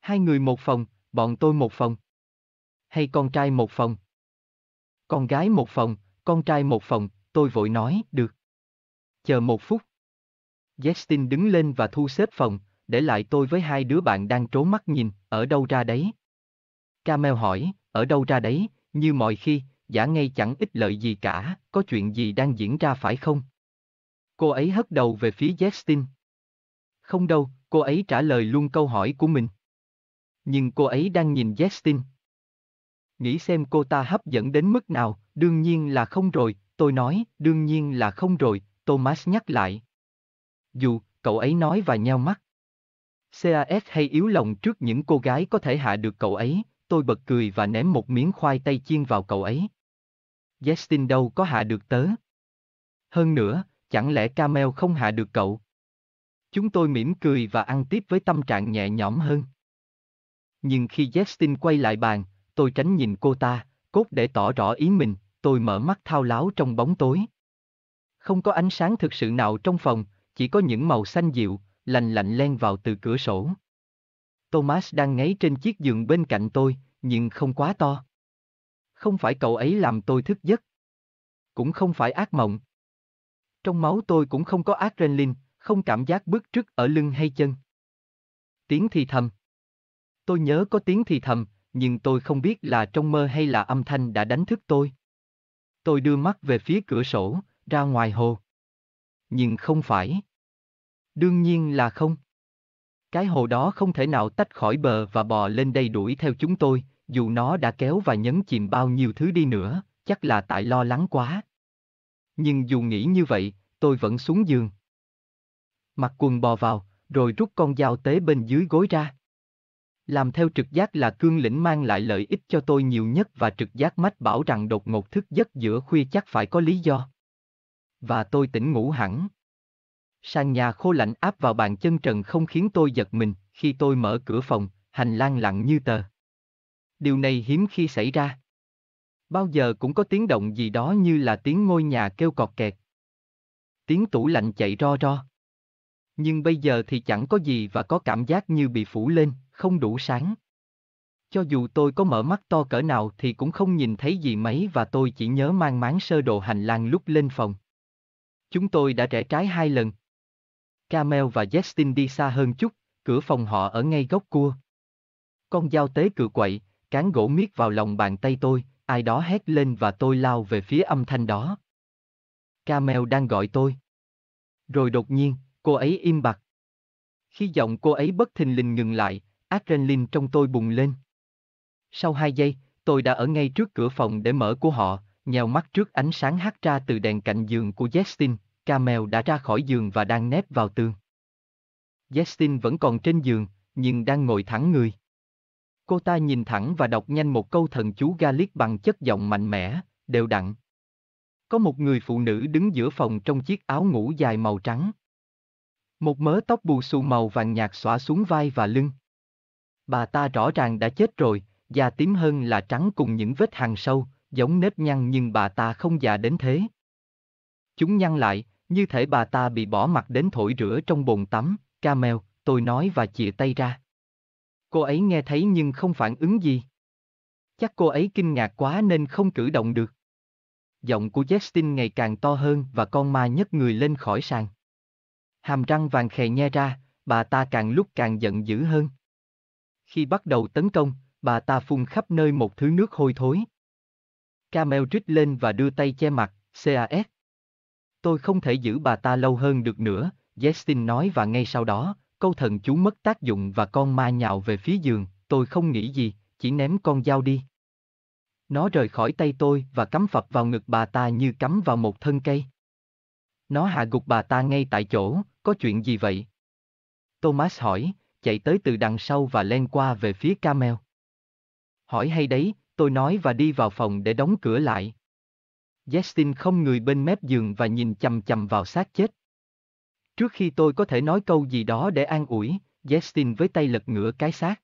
Hai người một phòng, bọn tôi một phòng. Hay con trai một phòng? Con gái một phòng, con trai một phòng, tôi vội nói, được. Chờ một phút. Justin đứng lên và thu xếp phòng, để lại tôi với hai đứa bạn đang trố mắt nhìn, ở đâu ra đấy? Camel hỏi, ở đâu ra đấy, như mọi khi, giả ngay chẳng ích lợi gì cả, có chuyện gì đang diễn ra phải không? Cô ấy hất đầu về phía Justin. Không đâu, cô ấy trả lời luôn câu hỏi của mình. Nhưng cô ấy đang nhìn Justin. Nghĩ xem cô ta hấp dẫn đến mức nào, đương nhiên là không rồi, tôi nói, đương nhiên là không rồi, Thomas nhắc lại. Dù, cậu ấy nói và nheo mắt. CAS hay yếu lòng trước những cô gái có thể hạ được cậu ấy, tôi bật cười và ném một miếng khoai tây chiên vào cậu ấy. Justin đâu có hạ được tớ. Hơn nữa, chẳng lẽ Camel không hạ được cậu? Chúng tôi mỉm cười và ăn tiếp với tâm trạng nhẹ nhõm hơn. Nhưng khi Justin quay lại bàn, tôi tránh nhìn cô ta, cốt để tỏ rõ ý mình, tôi mở mắt thao láo trong bóng tối. Không có ánh sáng thực sự nào trong phòng, chỉ có những màu xanh dịu, lành lạnh len vào từ cửa sổ. Thomas đang ngáy trên chiếc giường bên cạnh tôi, nhưng không quá to. Không phải cậu ấy làm tôi thức giấc. Cũng không phải ác mộng. Trong máu tôi cũng không có adrenaline, không cảm giác bức trước ở lưng hay chân. Tiếng thì thầm. Tôi nhớ có tiếng thì thầm, nhưng tôi không biết là trong mơ hay là âm thanh đã đánh thức tôi. Tôi đưa mắt về phía cửa sổ, ra ngoài hồ. Nhưng không phải. Đương nhiên là không. Cái hồ đó không thể nào tách khỏi bờ và bò lên đây đuổi theo chúng tôi, dù nó đã kéo và nhấn chìm bao nhiêu thứ đi nữa, chắc là tại lo lắng quá. Nhưng dù nghĩ như vậy, tôi vẫn xuống giường. Mặc quần bò vào, rồi rút con dao tế bên dưới gối ra. Làm theo trực giác là cương lĩnh mang lại lợi ích cho tôi nhiều nhất và trực giác mách bảo rằng đột ngột thức giấc giữa khuya chắc phải có lý do. Và tôi tỉnh ngủ hẳn. Sàn nhà khô lạnh áp vào bàn chân trần không khiến tôi giật mình, khi tôi mở cửa phòng, hành lang lặng như tờ. Điều này hiếm khi xảy ra. Bao giờ cũng có tiếng động gì đó như là tiếng ngôi nhà kêu cọt kẹt. Tiếng tủ lạnh chạy ro ro. Nhưng bây giờ thì chẳng có gì và có cảm giác như bị phủ lên, không đủ sáng. Cho dù tôi có mở mắt to cỡ nào thì cũng không nhìn thấy gì mấy và tôi chỉ nhớ mang máng sơ đồ hành lang lúc lên phòng. Chúng tôi đã rẽ trái hai lần. Camel và Justin đi xa hơn chút, cửa phòng họ ở ngay góc cua. Con dao tế cự quậy, cán gỗ miết vào lòng bàn tay tôi, ai đó hét lên và tôi lao về phía âm thanh đó. Camel đang gọi tôi. Rồi đột nhiên, cô ấy im bặt. Khi giọng cô ấy bất thình lình ngừng lại, adrenaline trong tôi bùng lên. Sau hai giây, tôi đã ở ngay trước cửa phòng để mở của họ, nhèo mắt trước ánh sáng hắt ra từ đèn cạnh giường của Justin, Camel đã ra khỏi giường và đang nép vào tường. Justin vẫn còn trên giường, nhưng đang ngồi thẳng người. Cô ta nhìn thẳng và đọc nhanh một câu thần chú Gaelic bằng chất giọng mạnh mẽ, đều đặn. Có một người phụ nữ đứng giữa phòng trong chiếc áo ngủ dài màu trắng. Một mớ tóc bù xù màu vàng nhạt xõa xuống vai và lưng. Bà ta rõ ràng đã chết rồi, da tím hơn là trắng cùng những vết hằn sâu, giống nếp nhăn nhưng bà ta không già đến thế. Chúng nhăn lại, như thể bà ta bị bỏ mặt đến thổi rửa trong bồn tắm, Camel, tôi nói và chìa tay ra. Cô ấy nghe thấy nhưng không phản ứng gì. Chắc cô ấy kinh ngạc quá nên không cử động được. Giọng của Justin ngày càng to hơn và con ma nhấc người lên khỏi sàn. Hàm răng vàng khè nhe ra, bà ta càng lúc càng giận dữ hơn. Khi bắt đầu tấn công, bà ta phun khắp nơi một thứ nước hôi thối. Camel rít lên và đưa tay che mặt, CAS. Tôi không thể giữ bà ta lâu hơn được nữa, Justin nói và ngay sau đó, câu thần chú mất tác dụng và con ma nhào về phía giường, tôi không nghĩ gì, chỉ ném con dao đi. Nó rời khỏi tay tôi và cắm phập vào ngực bà ta như cắm vào một thân cây. Nó hạ gục bà ta ngay tại chỗ, có chuyện gì vậy? Thomas hỏi, chạy tới từ đằng sau và len qua về phía Camel. Hỏi hay đấy, tôi nói và đi vào phòng để đóng cửa lại. Justin không người bên mép giường và nhìn chầm chầm vào xác chết. Trước khi tôi có thể nói câu gì đó để an ủi, Justin với tay lật ngửa cái xác.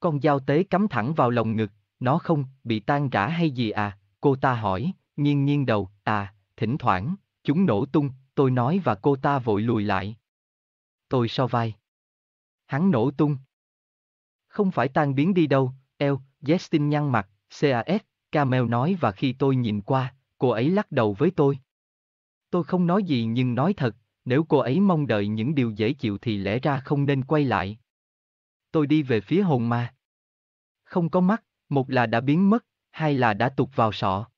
Con dao tế cắm thẳng vào lồng ngực, nó không, bị tan rã hay gì à, cô ta hỏi, nghiêng nghiêng đầu, à, thỉnh thoảng, chúng nổ tung, tôi nói và cô ta vội lùi lại. Tôi so vai. Hắn nổ tung. Không phải tan biến đi đâu, eo, Justin nhăn mặt, CAS, Camel nói và khi tôi nhìn qua, cô ấy lắc đầu với tôi. Tôi không nói gì nhưng nói thật, nếu cô ấy mong đợi những điều dễ chịu thì lẽ ra không nên quay lại. Tôi đi về phía hồn ma. Không có mắt, một là đã biến mất, hai là đã tụt vào sọ.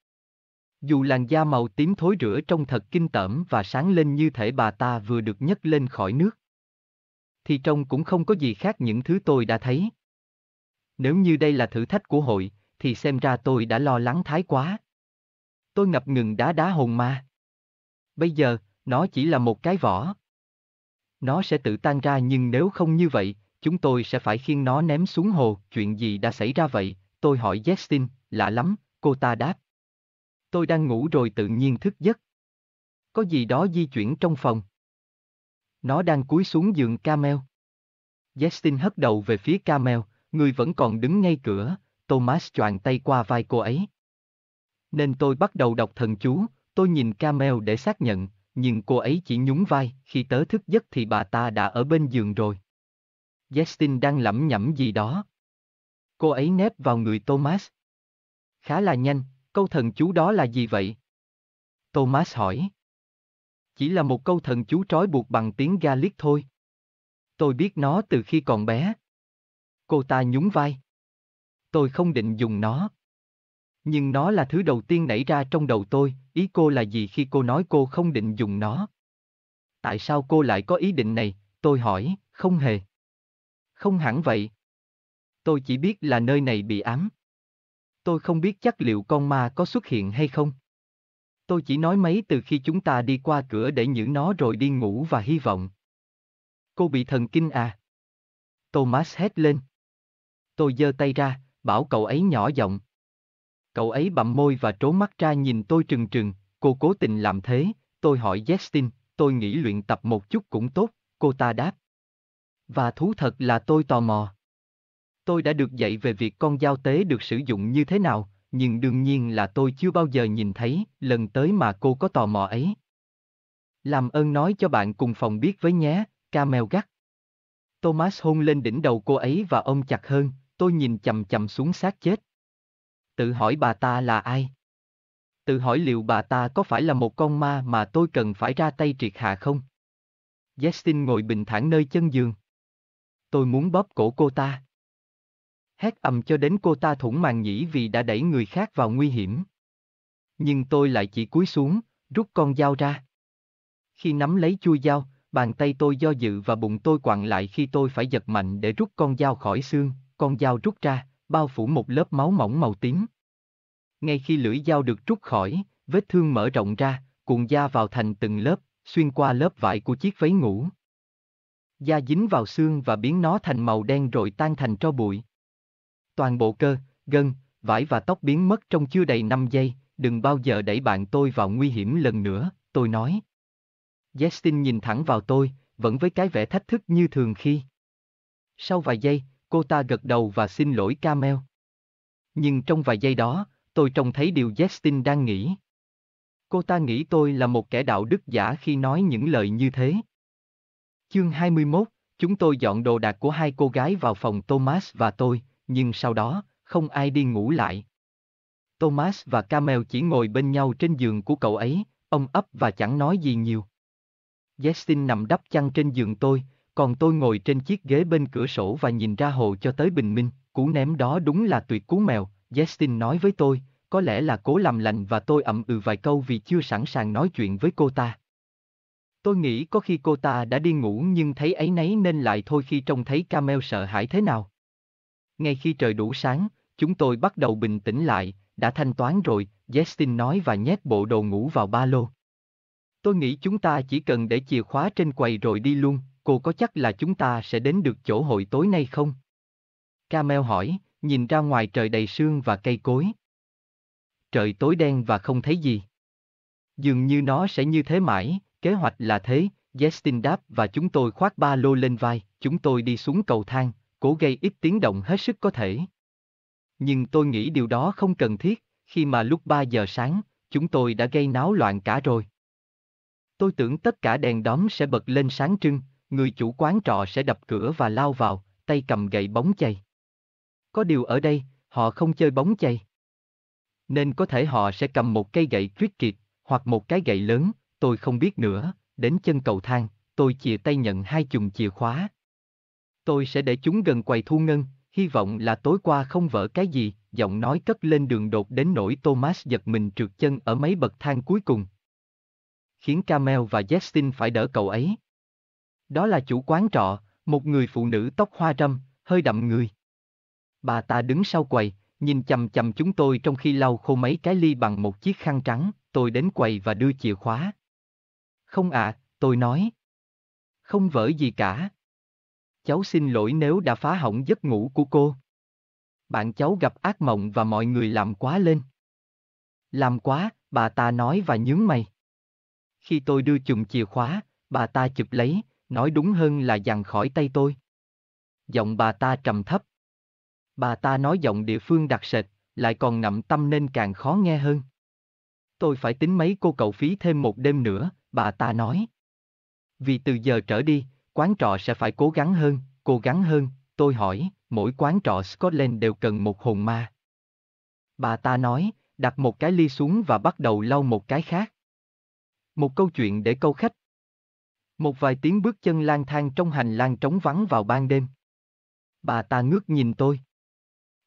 Dù làn da màu tím thối rữa trông thật kinh tởm và sáng lên như thể bà ta vừa được nhấc lên khỏi nước. Thì trông cũng không có gì khác những thứ tôi đã thấy. Nếu như đây là thử thách của hội, thì xem ra tôi đã lo lắng thái quá. Tôi ngập ngừng đá đá hồn ma. Bây giờ, nó chỉ là một cái vỏ. Nó sẽ tự tan ra nhưng nếu không như vậy, chúng tôi sẽ phải khiêng nó ném xuống hồ. Chuyện gì đã xảy ra vậy? Tôi hỏi Justin, lạ lắm, cô ta đáp. Tôi đang ngủ rồi tự nhiên thức giấc. Có gì đó di chuyển trong phòng. Nó đang cúi xuống giường Camel. Justin hất đầu về phía Camel, người vẫn còn đứng ngay cửa, Thomas choàng tay qua vai cô ấy. Nên tôi bắt đầu đọc thần chú, tôi nhìn Camel để xác nhận, nhưng cô ấy chỉ nhún vai, khi tớ thức giấc thì bà ta đã ở bên giường rồi. Justin đang lẩm nhẩm gì đó. Cô ấy nép vào người Thomas. Khá là nhanh, câu thần chú đó là gì vậy? Thomas hỏi. Chỉ là một câu thần chú trói buộc bằng tiếng Gaelic thôi. Tôi biết nó từ khi còn bé. Cô ta nhún vai. Tôi không định dùng nó. Nhưng nó là thứ đầu tiên nảy ra trong đầu tôi, ý cô là gì khi cô nói cô không định dùng nó? Tại sao cô lại có ý định này? Tôi hỏi, không hề. Không hẳn vậy. Tôi chỉ biết là nơi này bị ám. Tôi không biết chắc liệu con ma có xuất hiện hay không. Tôi chỉ nói mấy từ khi chúng ta đi qua cửa để nhử nó rồi đi ngủ và hy vọng. Cô bị thần kinh à? Thomas hét lên. Tôi giơ tay ra, bảo cậu ấy nhỏ giọng. Cậu ấy bặm môi và trố mắt ra nhìn tôi trừng trừng, cô cố tình làm thế, tôi hỏi Justin, tôi nghĩ luyện tập một chút cũng tốt, cô ta đáp. Và thú thật là tôi tò mò. Tôi đã được dạy về việc con dao tế được sử dụng như thế nào, nhưng đương nhiên là tôi chưa bao giờ nhìn thấy lần tới mà cô có tò mò ấy. Làm ơn nói cho bạn cùng phòng biết với nhé, Camel gắt. Thomas hôn lên đỉnh đầu cô ấy và ôm chặt hơn, tôi nhìn chầm chầm xuống xác chết. Tự hỏi bà ta là ai? Tự hỏi liệu bà ta có phải là một con ma mà tôi cần phải ra tay triệt hạ không? Justin ngồi bình thản nơi chân giường. Tôi muốn bóp cổ cô ta. Hét ầm cho đến cô ta thủng màng nhĩ vì đã đẩy người khác vào nguy hiểm. Nhưng tôi lại chỉ cúi xuống, rút con dao ra. Khi nắm lấy chui dao, bàn tay tôi do dự và bụng tôi quặn lại khi tôi phải giật mạnh để rút con dao khỏi xương, con dao rút ra, bao phủ một lớp máu mỏng màu tím. Ngay khi lưỡi dao được rút khỏi, vết thương mở rộng ra, cuộn da vào thành từng lớp, xuyên qua lớp vải của chiếc váy ngủ. Da dính vào xương và biến nó thành màu đen rồi tan thành tro bụi. Toàn bộ cơ, gân, vải và tóc biến mất trong chưa đầy 5 giây, đừng bao giờ đẩy bạn tôi vào nguy hiểm lần nữa, tôi nói. Justin nhìn thẳng vào tôi, vẫn với cái vẻ thách thức như thường khi. Sau vài giây, cô ta gật đầu và xin lỗi Camel. Nhưng trong vài giây đó, tôi trông thấy điều Justin đang nghĩ. Cô ta nghĩ tôi là một kẻ đạo đức giả khi nói những lời như thế. Chương 21, chúng tôi dọn đồ đạc của hai cô gái vào phòng Thomas và tôi, nhưng sau đó, không ai đi ngủ lại. Thomas và Camel chỉ ngồi bên nhau trên giường của cậu ấy, ông ấp và chẳng nói gì nhiều. Justin nằm đắp chăn trên giường tôi, còn tôi ngồi trên chiếc ghế bên cửa sổ và nhìn ra hồ cho tới bình minh, cú ném đó đúng là tuyệt cú mèo, Justin nói với tôi, có lẽ là cố làm lành và tôi ậm ừ vài câu vì chưa sẵn sàng nói chuyện với cô ta. Tôi nghĩ có khi cô ta đã đi ngủ nhưng thấy ấy nấy nên lại thôi khi trông thấy Camel sợ hãi thế nào. Ngay khi trời đủ sáng, chúng tôi bắt đầu bình tĩnh lại, đã thanh toán rồi, Justin nói và nhét bộ đồ ngủ vào ba lô. Tôi nghĩ chúng ta chỉ cần để chìa khóa trên quầy rồi đi luôn, cô có chắc là chúng ta sẽ đến được chỗ hội tối nay không? Camel hỏi, nhìn ra ngoài trời đầy sương và cây cối. Trời tối đen và không thấy gì. Dường như nó sẽ như thế mãi, kế hoạch là thế, Justin đáp và chúng tôi khoác ba lô lên vai, chúng tôi đi xuống cầu thang, cố gây ít tiếng động hết sức có thể. Nhưng tôi nghĩ điều đó không cần thiết, khi mà lúc 3 giờ sáng, chúng tôi đã gây náo loạn cả rồi. Tôi tưởng tất cả đèn đóm sẽ bật lên sáng trưng, người chủ quán trọ sẽ đập cửa và lao vào, tay cầm gậy bóng chày. Có điều ở đây, họ không chơi bóng chày. Nên có thể họ sẽ cầm một cây gậy cricket, hoặc một cái gậy lớn, tôi không biết nữa, đến chân cầu thang, tôi chìa tay nhận hai chùm chìa khóa. Tôi sẽ để chúng gần quầy thu ngân, hy vọng là tối qua không vỡ cái gì, giọng nói cất lên đường đột đến nỗi Thomas giật mình trượt chân ở mấy bậc thang cuối cùng. Khiến Camel và Justin phải đỡ cậu ấy. Đó là chủ quán trọ, một người phụ nữ tóc hoa râm, hơi đậm người. Bà ta đứng sau quầy, nhìn chầm chầm chúng tôi trong khi lau khô mấy cái ly bằng một chiếc khăn trắng, tôi đến quầy và đưa chìa khóa. Không ạ, tôi nói. Không vỡ gì cả. Cháu xin lỗi nếu đã phá hỏng giấc ngủ của cô. Bạn cháu gặp ác mộng và mọi người làm quá lên. Làm quá, bà ta nói và nhướng mày. Khi tôi đưa chùm chìa khóa, bà ta chụp lấy, nói đúng hơn là dằn khỏi tay tôi. Giọng bà ta trầm thấp. Bà ta nói giọng địa phương đặc sệt, lại còn nậm tâm nên càng khó nghe hơn. Tôi phải tính mấy cô cậu phí thêm một đêm nữa, bà ta nói. Vì từ giờ trở đi, quán trọ sẽ phải cố gắng hơn, cố gắng hơn, tôi hỏi, mỗi quán trọ Scotland đều cần một hồn ma. Bà ta nói, đặt một cái ly xuống và bắt đầu lau một cái khác. Một câu chuyện để câu khách. Một vài tiếng bước chân lang thang trong hành lang trống vắng vào ban đêm. Bà ta ngước nhìn tôi.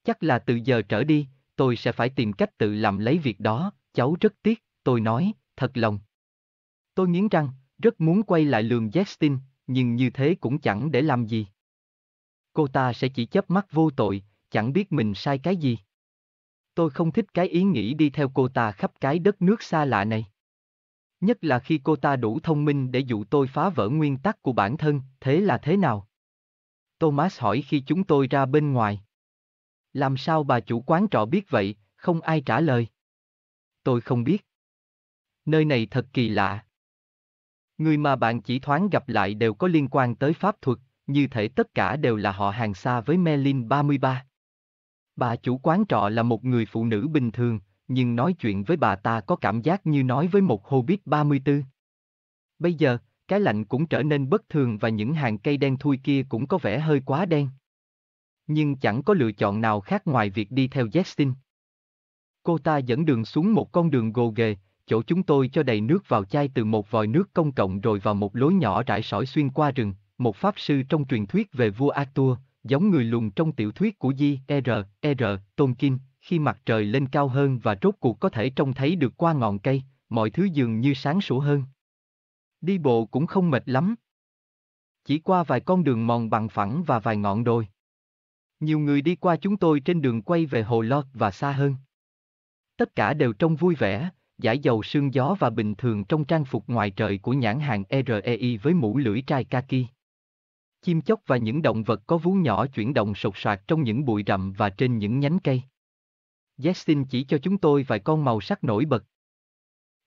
Chắc là từ giờ trở đi, tôi sẽ phải tìm cách tự làm lấy việc đó, cháu rất tiếc, tôi nói, thật lòng. Tôi nghiến răng, rất muốn quay lại lường Justin, nhưng như thế cũng chẳng để làm gì. Cô ta sẽ chỉ chớp mắt vô tội, chẳng biết mình sai cái gì. Tôi không thích cái ý nghĩ đi theo cô ta khắp cái đất nước xa lạ này. Nhất là khi cô ta đủ thông minh để dụ tôi phá vỡ nguyên tắc của bản thân, thế là thế nào? Thomas hỏi khi chúng tôi ra bên ngoài. Làm sao bà chủ quán trọ biết vậy, không ai trả lời. Tôi không biết. Nơi này thật kỳ lạ. Người mà bạn chỉ thoáng gặp lại đều có liên quan tới pháp thuật, như thể tất cả đều là họ hàng xa với Melin 33. Bà chủ quán trọ là một người phụ nữ bình thường, nhưng nói chuyện với bà ta có cảm giác như nói với một hobbit 34. Bây giờ, cái lạnh cũng trở nên bất thường và những hàng cây đen thui kia cũng có vẻ hơi quá đen. Nhưng chẳng có lựa chọn nào khác ngoài việc đi theo Justin. Cô ta dẫn đường xuống một con đường gồ ghề, chỗ chúng tôi cho đầy nước vào chai từ một vòi nước công cộng rồi vào một lối nhỏ rải sỏi xuyên qua rừng, một pháp sư trong truyền thuyết về vua Arthur, giống người lùn trong tiểu thuyết của Di R. R. Tolkien, khi mặt trời lên cao hơn và rốt cuộc có thể trông thấy được qua ngọn cây, mọi thứ dường như sáng sủa hơn. Đi bộ cũng không mệt lắm. Chỉ qua vài con đường mòn bằng phẳng và vài ngọn đồi. Nhiều người đi qua chúng tôi trên đường quay về Hồ Lót và xa hơn. Tất cả đều trông vui vẻ, giải dầu sương gió và bình thường trong trang phục ngoài trời của nhãn hàng REI với mũ lưỡi trai kaki. Chim chóc và những động vật có vú nhỏ chuyển động sột soạt trong những bụi rậm và trên những nhánh cây. Justin chỉ cho chúng tôi vài con màu sắc nổi bật.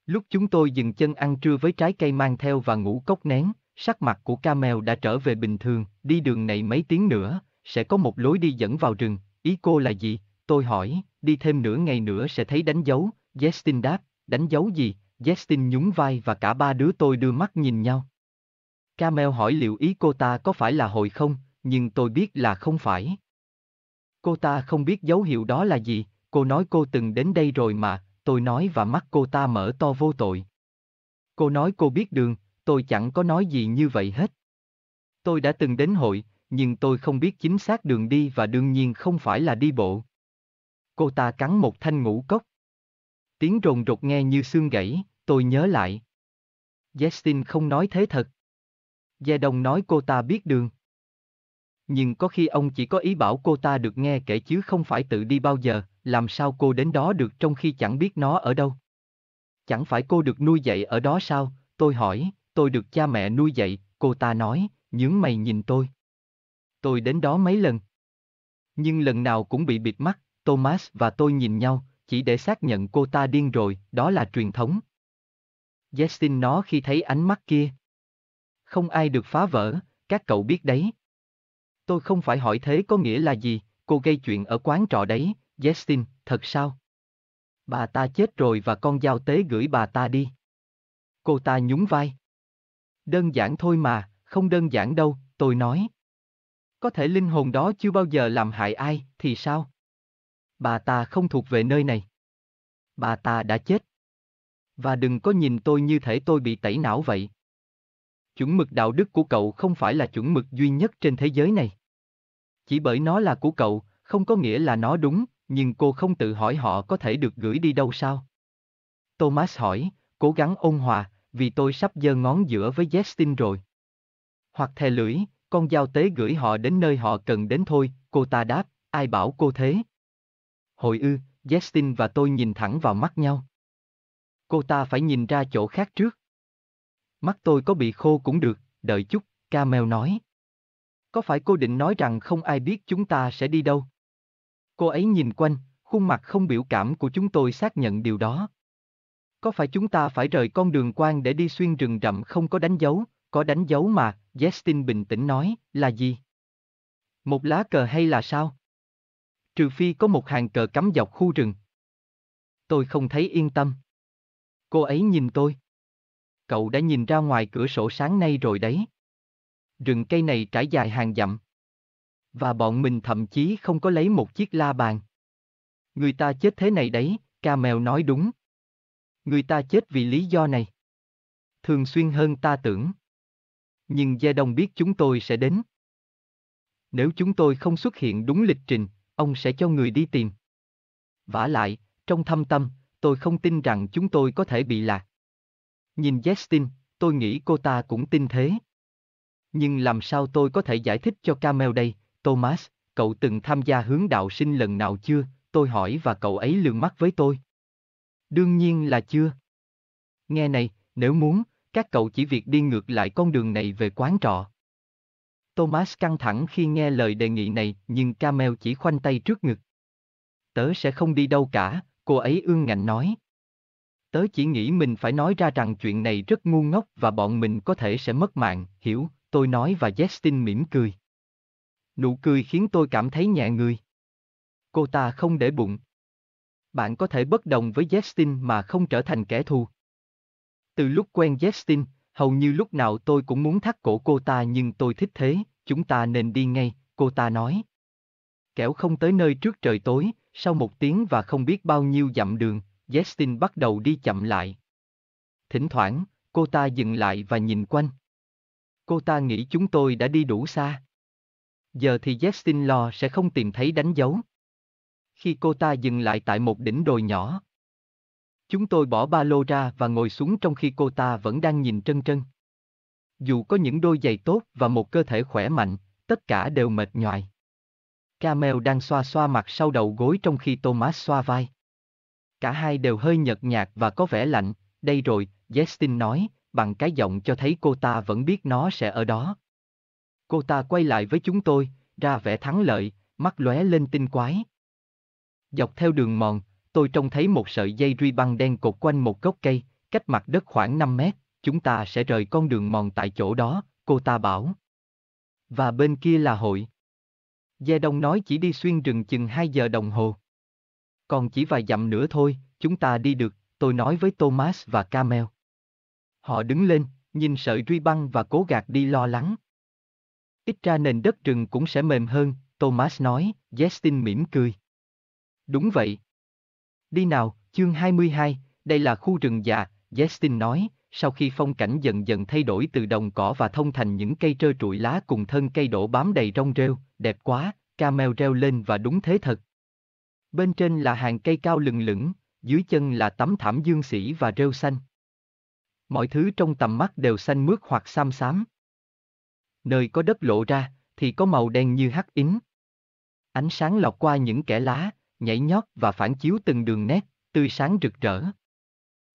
Lúc chúng tôi dừng chân ăn trưa với trái cây mang theo và ngũ cốc nén, sắc mặt của Camel đã trở về bình thường, đi đường này mấy tiếng nữa, sẽ có một lối đi dẫn vào rừng, ý cô là gì? Tôi hỏi, đi thêm nửa ngày nữa sẽ thấy đánh dấu, Justin đáp, đánh dấu gì? Justin nhún vai và cả ba đứa tôi đưa mắt nhìn nhau. Camel hỏi liệu ý cô ta có phải là hồi không, nhưng tôi biết là không phải. Cô ta không biết dấu hiệu đó là gì, cô nói cô từng đến đây rồi mà, tôi nói và mắt cô ta mở to vô tội. Cô nói cô biết đường, tôi chẳng có nói gì như vậy hết. Tôi đã từng đến hội, nhưng tôi không biết chính xác đường đi và đương nhiên không phải là đi bộ. Cô ta cắn một thanh ngũ cốc. Tiếng rồn rột nghe như xương gãy, tôi nhớ lại. Justin không nói thế thật. Gia Đông nói cô ta biết đường. Nhưng có khi ông chỉ có ý bảo cô ta được nghe kể chứ không phải tự đi bao giờ, làm sao cô đến đó được trong khi chẳng biết nó ở đâu. Chẳng phải cô được nuôi dạy ở đó sao, tôi hỏi, tôi được cha mẹ nuôi dạy, cô ta nói, nhướng mày nhìn tôi. Tôi đến đó mấy lần. Nhưng lần nào cũng bị bịt mắt, Thomas và tôi nhìn nhau, chỉ để xác nhận cô ta điên rồi, đó là truyền thống. Justin nó khi thấy ánh mắt kia. Không ai được phá vỡ, các cậu biết đấy. Tôi không phải hỏi thế có nghĩa là gì, cô gây chuyện ở quán trọ đấy, Justin, thật sao? Bà ta chết rồi và con giao tế gửi bà ta đi. Cô ta nhún vai. Đơn giản thôi mà, không đơn giản đâu, tôi nói. Có thể linh hồn đó chưa bao giờ làm hại ai, thì sao? Bà ta không thuộc về nơi này. Bà ta đã chết. Và đừng có nhìn tôi như thể tôi bị tẩy não vậy. Chuẩn mực đạo đức của cậu không phải là chuẩn mực duy nhất trên thế giới này. Chỉ bởi nó là của cậu, không có nghĩa là nó đúng, nhưng cô không tự hỏi họ có thể được gửi đi đâu sao? Thomas hỏi, cố gắng ôn hòa, vì tôi sắp giơ ngón giữa với Justin rồi. Hoặc thè lưỡi, con dao tế gửi họ đến nơi họ cần đến thôi, cô ta đáp, ai bảo cô thế? Hồi ư, Justin và tôi nhìn thẳng vào mắt nhau. Cô ta phải nhìn ra chỗ khác trước. Mắt tôi có bị khô cũng được, đợi chút, Camel nói. Có phải cô định nói rằng không ai biết chúng ta sẽ đi đâu? Cô ấy nhìn quanh, khuôn mặt không biểu cảm của chúng tôi xác nhận điều đó. Có phải chúng ta phải rời con đường quan để đi xuyên rừng rậm không có đánh dấu, có đánh dấu mà, Justin bình tĩnh nói, là gì? Một lá cờ hay là sao? Trừ phi có một hàng cờ cắm dọc khu rừng. Tôi không thấy yên tâm. Cô ấy nhìn tôi. Cậu đã nhìn ra ngoài cửa sổ sáng nay rồi đấy. Rừng cây này trải dài hàng dặm. Và bọn mình thậm chí không có lấy một chiếc la bàn. Người ta chết thế này đấy, ca mèo nói đúng. Người ta chết vì lý do này. Thường xuyên hơn ta tưởng. Nhưng Gia Đông biết chúng tôi sẽ đến. Nếu chúng tôi không xuất hiện đúng lịch trình, ông sẽ cho người đi tìm. vả lại, trong thâm tâm, tôi không tin rằng chúng tôi có thể bị lạc. Nhìn Justin, tôi nghĩ cô ta cũng tin thế. Nhưng làm sao tôi có thể giải thích cho Camel đây, Thomas, cậu từng tham gia hướng đạo sinh lần nào chưa, tôi hỏi và cậu ấy lường mắt với tôi. Đương nhiên là chưa. Nghe này, nếu muốn, các cậu chỉ việc đi ngược lại con đường này về quán trọ. Thomas căng thẳng khi nghe lời đề nghị này nhưng Camel chỉ khoanh tay trước ngực. Tớ sẽ không đi đâu cả, cô ấy ương ngạnh nói. Tớ chỉ nghĩ mình phải nói ra rằng chuyện này rất ngu ngốc và bọn mình có thể sẽ mất mạng, hiểu, tôi nói và Justin mỉm cười. Nụ cười khiến tôi cảm thấy nhẹ người. Cô ta không để bụng. Bạn có thể bất đồng với Justin mà không trở thành kẻ thù. Từ lúc quen Justin, hầu như lúc nào tôi cũng muốn thắt cổ cô ta nhưng tôi thích thế, chúng ta nên đi ngay, cô ta nói. Kẻo không tới nơi trước trời tối, sau một tiếng và không biết bao nhiêu dặm đường, Justin bắt đầu đi chậm lại. Thỉnh thoảng, cô ta dừng lại và nhìn quanh. Cô ta nghĩ chúng tôi đã đi đủ xa. Giờ thì Justin lo sẽ không tìm thấy đánh dấu. Khi cô ta dừng lại tại một đỉnh đồi nhỏ. Chúng tôi bỏ ba lô ra và ngồi xuống trong khi cô ta vẫn đang nhìn trân trân. Dù có những đôi giày tốt và một cơ thể khỏe mạnh, tất cả đều mệt nhoài. Camel đang xoa xoa mặt sau đầu gối trong khi Thomas xoa vai. Cả hai đều hơi nhợt nhạt và có vẻ lạnh, đây rồi, Justin nói, bằng cái giọng cho thấy cô ta vẫn biết nó sẽ ở đó. Cô ta quay lại với chúng tôi, ra vẻ thắng lợi, mắt lóe lên tinh quái. Dọc theo đường mòn, tôi trông thấy một sợi dây ruy băng đen cột quanh một gốc cây, cách mặt đất khoảng 5 mét, chúng ta sẽ rời con đường mòn tại chỗ đó, cô ta bảo. Và bên kia là hội. Gia Đông nói chỉ đi xuyên rừng chừng 2 giờ đồng hồ. Còn chỉ vài dặm nữa thôi, chúng ta đi được, tôi nói với Thomas và Camel. Họ đứng lên, nhìn sợi ruy băng và cố gạt đi lo lắng. Ít ra nền đất rừng cũng sẽ mềm hơn, Thomas nói, Justin mỉm cười. Đúng vậy. Đi nào, chương 22, đây là khu rừng già, Justin nói, sau khi phong cảnh dần dần thay đổi từ đồng cỏ và thông thành những cây trơ trụi lá cùng thân cây đổ bám đầy rong rêu, đẹp quá, camel reo lên và đúng thế thật. Bên trên là hàng cây cao lừng lững, dưới chân là tấm thảm dương sĩ và rêu xanh. Mọi thứ trong tầm mắt đều xanh mướt hoặc xám xám. Nơi có đất lộ ra, thì có màu đen như hắc ín. Ánh sáng lọt qua những kẽ lá, nhảy nhót và phản chiếu từng đường nét, tươi sáng rực rỡ.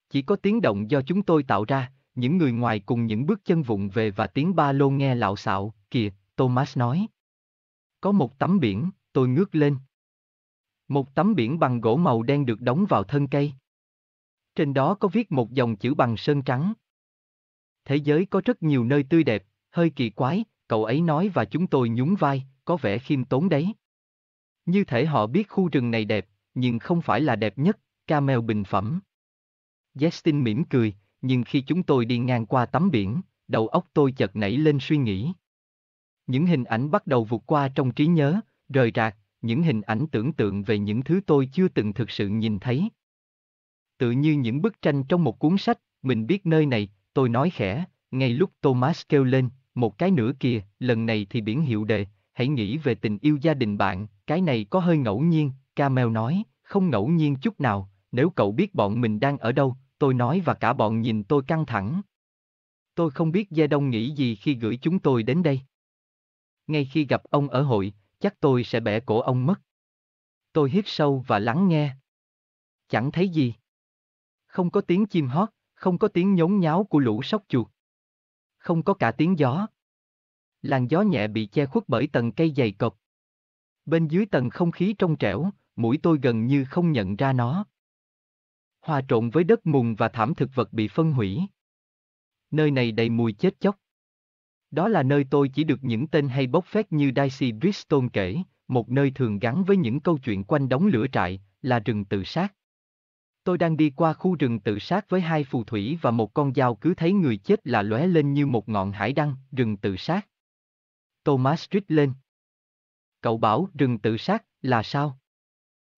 Chỉ có tiếng động do chúng tôi tạo ra, những người ngoài cùng những bước chân vụng về và tiếng ba lô nghe lạo xạo, kìa, Thomas nói. Có một tấm biển, tôi ngước lên. Một tấm biển bằng gỗ màu đen được đóng vào thân cây. Trên đó có viết một dòng chữ bằng sơn trắng. Thế giới có rất nhiều nơi tươi đẹp, hơi kỳ quái, cậu ấy nói và chúng tôi nhún vai, có vẻ khiêm tốn đấy. Như thể họ biết khu rừng này đẹp, nhưng không phải là đẹp nhất, Camel bình phẩm. Justin mỉm cười, nhưng khi chúng tôi đi ngang qua tắm biển, đầu óc tôi chợt nảy lên suy nghĩ. Những hình ảnh bắt đầu vụt qua trong trí nhớ, rời rạc, những hình ảnh tưởng tượng về những thứ tôi chưa từng thực sự nhìn thấy. Tự như những bức tranh trong một cuốn sách, mình biết nơi này, tôi nói khẽ, ngay lúc Thomas kêu lên, một cái nữa kìa, lần này thì biển hiệu đề, hãy nghĩ về tình yêu gia đình bạn, cái này có hơi ngẫu nhiên, Camel nói, không ngẫu nhiên chút nào, nếu cậu biết bọn mình đang ở đâu, tôi nói và cả bọn nhìn tôi căng thẳng. Tôi không biết Gia Đông nghĩ gì khi gửi chúng tôi đến đây. Ngay khi gặp ông ở hội, chắc tôi sẽ bẻ cổ ông mất. Tôi hít sâu và lắng nghe. Chẳng thấy gì. Không có tiếng chim hót, không có tiếng nhốn nháo của lũ sóc chuột. Không có cả tiếng gió. Làn gió nhẹ bị che khuất bởi tầng cây dày cộp. Bên dưới tầng không khí trong trẻo, mũi tôi gần như không nhận ra nó. Hòa trộn với đất mùn và thảm thực vật bị phân hủy. Nơi này đầy mùi chết chóc. Đó là nơi tôi chỉ được những tên hay bốc phét như Daisy Bristol kể, một nơi thường gắn với những câu chuyện quanh đống lửa trại, là rừng tự sát. Tôi đang đi qua khu rừng tự sát với hai phù thủy và một con dao cứ thấy người chết là lóe lên như một ngọn hải đăng, rừng tự sát. Thomas rít lên. Cậu bảo rừng tự sát, là sao?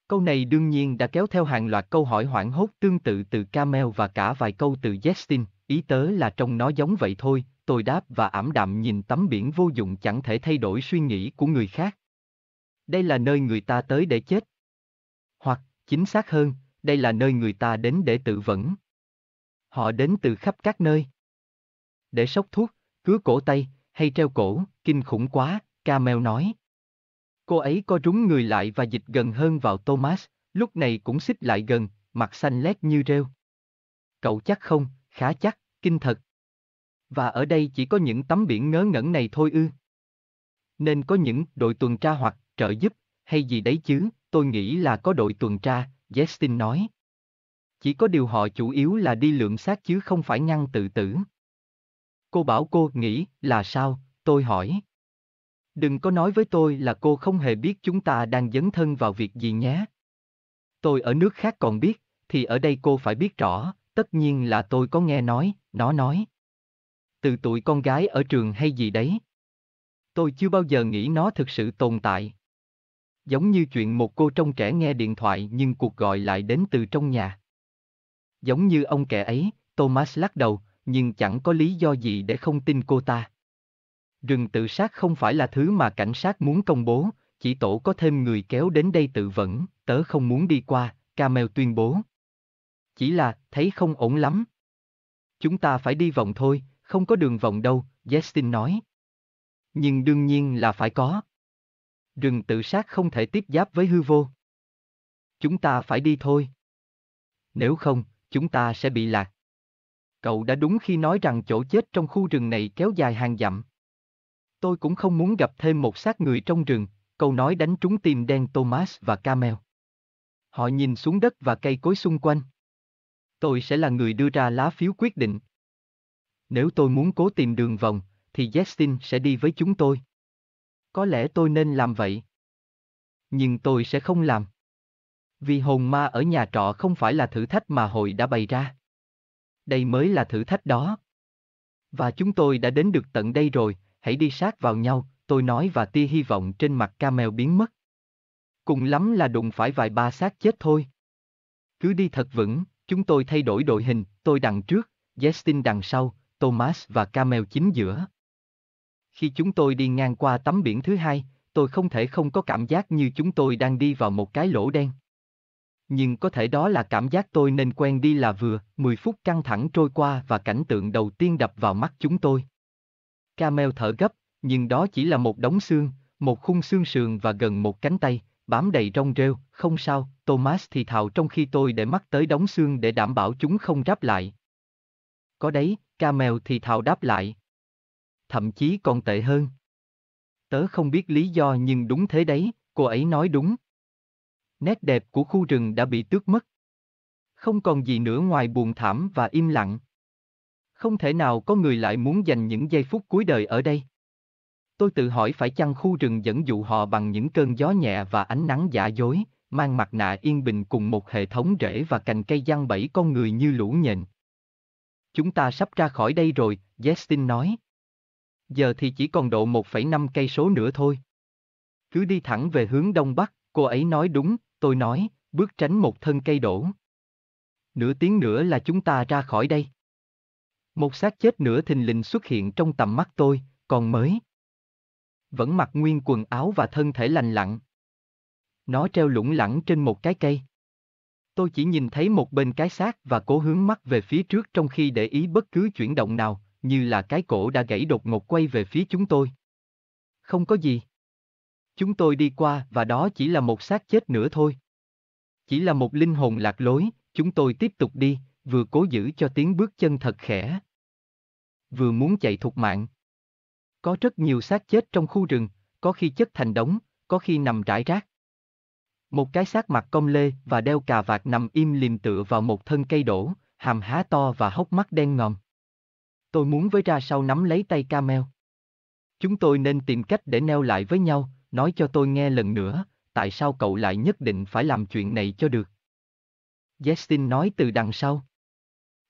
Câu này đương nhiên đã kéo theo hàng loạt câu hỏi hoảng hốt tương tự từ Camel và cả vài câu từ Justin, ý tớ là trông nó giống vậy thôi, tôi đáp và ảm đạm nhìn tấm biển vô dụng chẳng thể thay đổi suy nghĩ của người khác. Đây là nơi người ta tới để chết. Hoặc, chính xác hơn, đây là nơi người ta đến để tự vẫn. Họ đến từ khắp các nơi. Để sốc thuốc, cứa cổ tay, hay treo cổ, kinh khủng quá, Camel nói. Cô ấy co rúng người lại và dịch gần hơn vào Thomas, lúc này cũng xích lại gần, mặt xanh lét như rêu. Cậu chắc không, khá chắc, kinh thật. Và ở đây chỉ có những tấm biển ngớ ngẩn này thôi ư. Nên có những đội tuần tra hoặc trợ giúp, hay gì đấy chứ, tôi nghĩ là có đội tuần tra, Justin nói. Chỉ có điều họ chủ yếu là đi lượng xác chứ không phải ngăn tự tử. Cô bảo cô nghĩ là sao, tôi hỏi. Đừng có nói với tôi là cô không hề biết chúng ta đang dấn thân vào việc gì nhé. Tôi ở nước khác còn biết, thì ở đây cô phải biết rõ, tất nhiên là tôi có nghe nói, nó nói. Từ tuổi con gái ở trường hay gì đấy. Tôi chưa bao giờ nghĩ nó thực sự tồn tại. Giống như chuyện một cô trông trẻ nghe điện thoại nhưng cuộc gọi lại đến từ trong nhà. Giống như ông kẻ ấy, Thomas lắc đầu, nhưng chẳng có lý do gì để không tin cô ta. Rừng tự sát không phải là thứ mà cảnh sát muốn công bố, chỉ tổ có thêm người kéo đến đây tự vẫn, tớ không muốn đi qua, Camel tuyên bố. Chỉ là, thấy không ổn lắm. Chúng ta phải đi vòng thôi, không có đường vòng đâu, Justin nói. Nhưng đương nhiên là phải có. Rừng tự sát không thể tiếp giáp với hư vô. Chúng ta phải đi thôi. Nếu không, chúng ta sẽ bị lạc. Cậu đã đúng khi nói rằng chỗ chết trong khu rừng này kéo dài hàng dặm. Tôi cũng không muốn gặp thêm một xác người trong rừng, câu nói đánh trúng tim đen Thomas và Camel. Họ nhìn xuống đất và cây cối xung quanh. Tôi sẽ là người đưa ra lá phiếu quyết định. Nếu tôi muốn cố tìm đường vòng, thì Justin sẽ đi với chúng tôi. Có lẽ tôi nên làm vậy. Nhưng tôi sẽ không làm. Vì hồn ma ở nhà trọ không phải là thử thách mà hội đã bày ra. Đây mới là thử thách đó. Và chúng tôi đã đến được tận đây rồi, hãy đi sát vào nhau, tôi nói và tia hy vọng trên mặt Camel biến mất. Cùng lắm là đụng phải vài ba xác chết thôi. Cứ đi thật vững, chúng tôi thay đổi đội hình, tôi đằng trước, Justin đằng sau, Thomas và Camel chính giữa. Khi chúng tôi đi ngang qua tấm biển thứ hai, tôi không thể không có cảm giác như chúng tôi đang đi vào một cái lỗ đen. Nhưng có thể đó là cảm giác tôi nên quen đi là vừa, 10 phút căng thẳng trôi qua và cảnh tượng đầu tiên đập vào mắt chúng tôi. Camel thở gấp, nhưng đó chỉ là một đống xương, một khung xương sườn và gần một cánh tay, bám đầy rong rêu, không sao, Thomas thì thào trong khi tôi để mắt tới đống xương để đảm bảo chúng không ráp lại. Có đấy, Camel thì thào đáp lại. Thậm chí còn tệ hơn. Tớ không biết lý do nhưng đúng thế đấy, cô ấy nói đúng. Nét đẹp của khu rừng đã bị tước mất. Không còn gì nữa ngoài buồn thảm và im lặng. Không thể nào có người lại muốn dành những giây phút cuối đời ở đây. Tôi tự hỏi phải chăng khu rừng dẫn dụ họ bằng những cơn gió nhẹ và ánh nắng giả dối, mang mặt nạ yên bình cùng một hệ thống rễ và cành cây giăng bẫy con người như lũ nhện. Chúng ta sắp ra khỏi đây rồi, Justin nói. Giờ thì chỉ còn độ 1,5 cây số nữa thôi. Cứ đi thẳng về hướng đông bắc, cô ấy nói đúng, tôi nói, bước tránh một thân cây đổ. Nửa tiếng nữa là chúng ta ra khỏi đây. Một xác chết nửa thình lình xuất hiện trong tầm mắt tôi, còn mới. Vẫn mặc nguyên quần áo và thân thể lành lặn. Nó treo lủng lẳng trên một cái cây. Tôi chỉ nhìn thấy một bên cái xác và cố hướng mắt về phía trước trong khi để ý bất cứ chuyển động nào, như là cái cổ đã gãy đột ngột quay về phía chúng tôi. Không có gì. Chúng tôi đi qua và đó chỉ là một xác chết nữa thôi. Chỉ là một linh hồn lạc lối, chúng tôi tiếp tục đi, vừa cố giữ cho tiếng bước chân thật khẽ. Vừa muốn chạy thục mạng. Có rất nhiều xác chết trong khu rừng, có khi chất thành đống, có khi nằm rải rác. Một cái xác mặt cong lê và đeo cà vạt nằm im lìm tựa vào một thân cây đổ, hàm há to và hốc mắt đen ngòm. Tôi muốn với ra sau nắm lấy tay Camel. Chúng tôi nên tìm cách để neo lại với nhau, nói cho tôi nghe lần nữa, tại sao cậu lại nhất định phải làm chuyện này cho được. Justin nói từ đằng sau.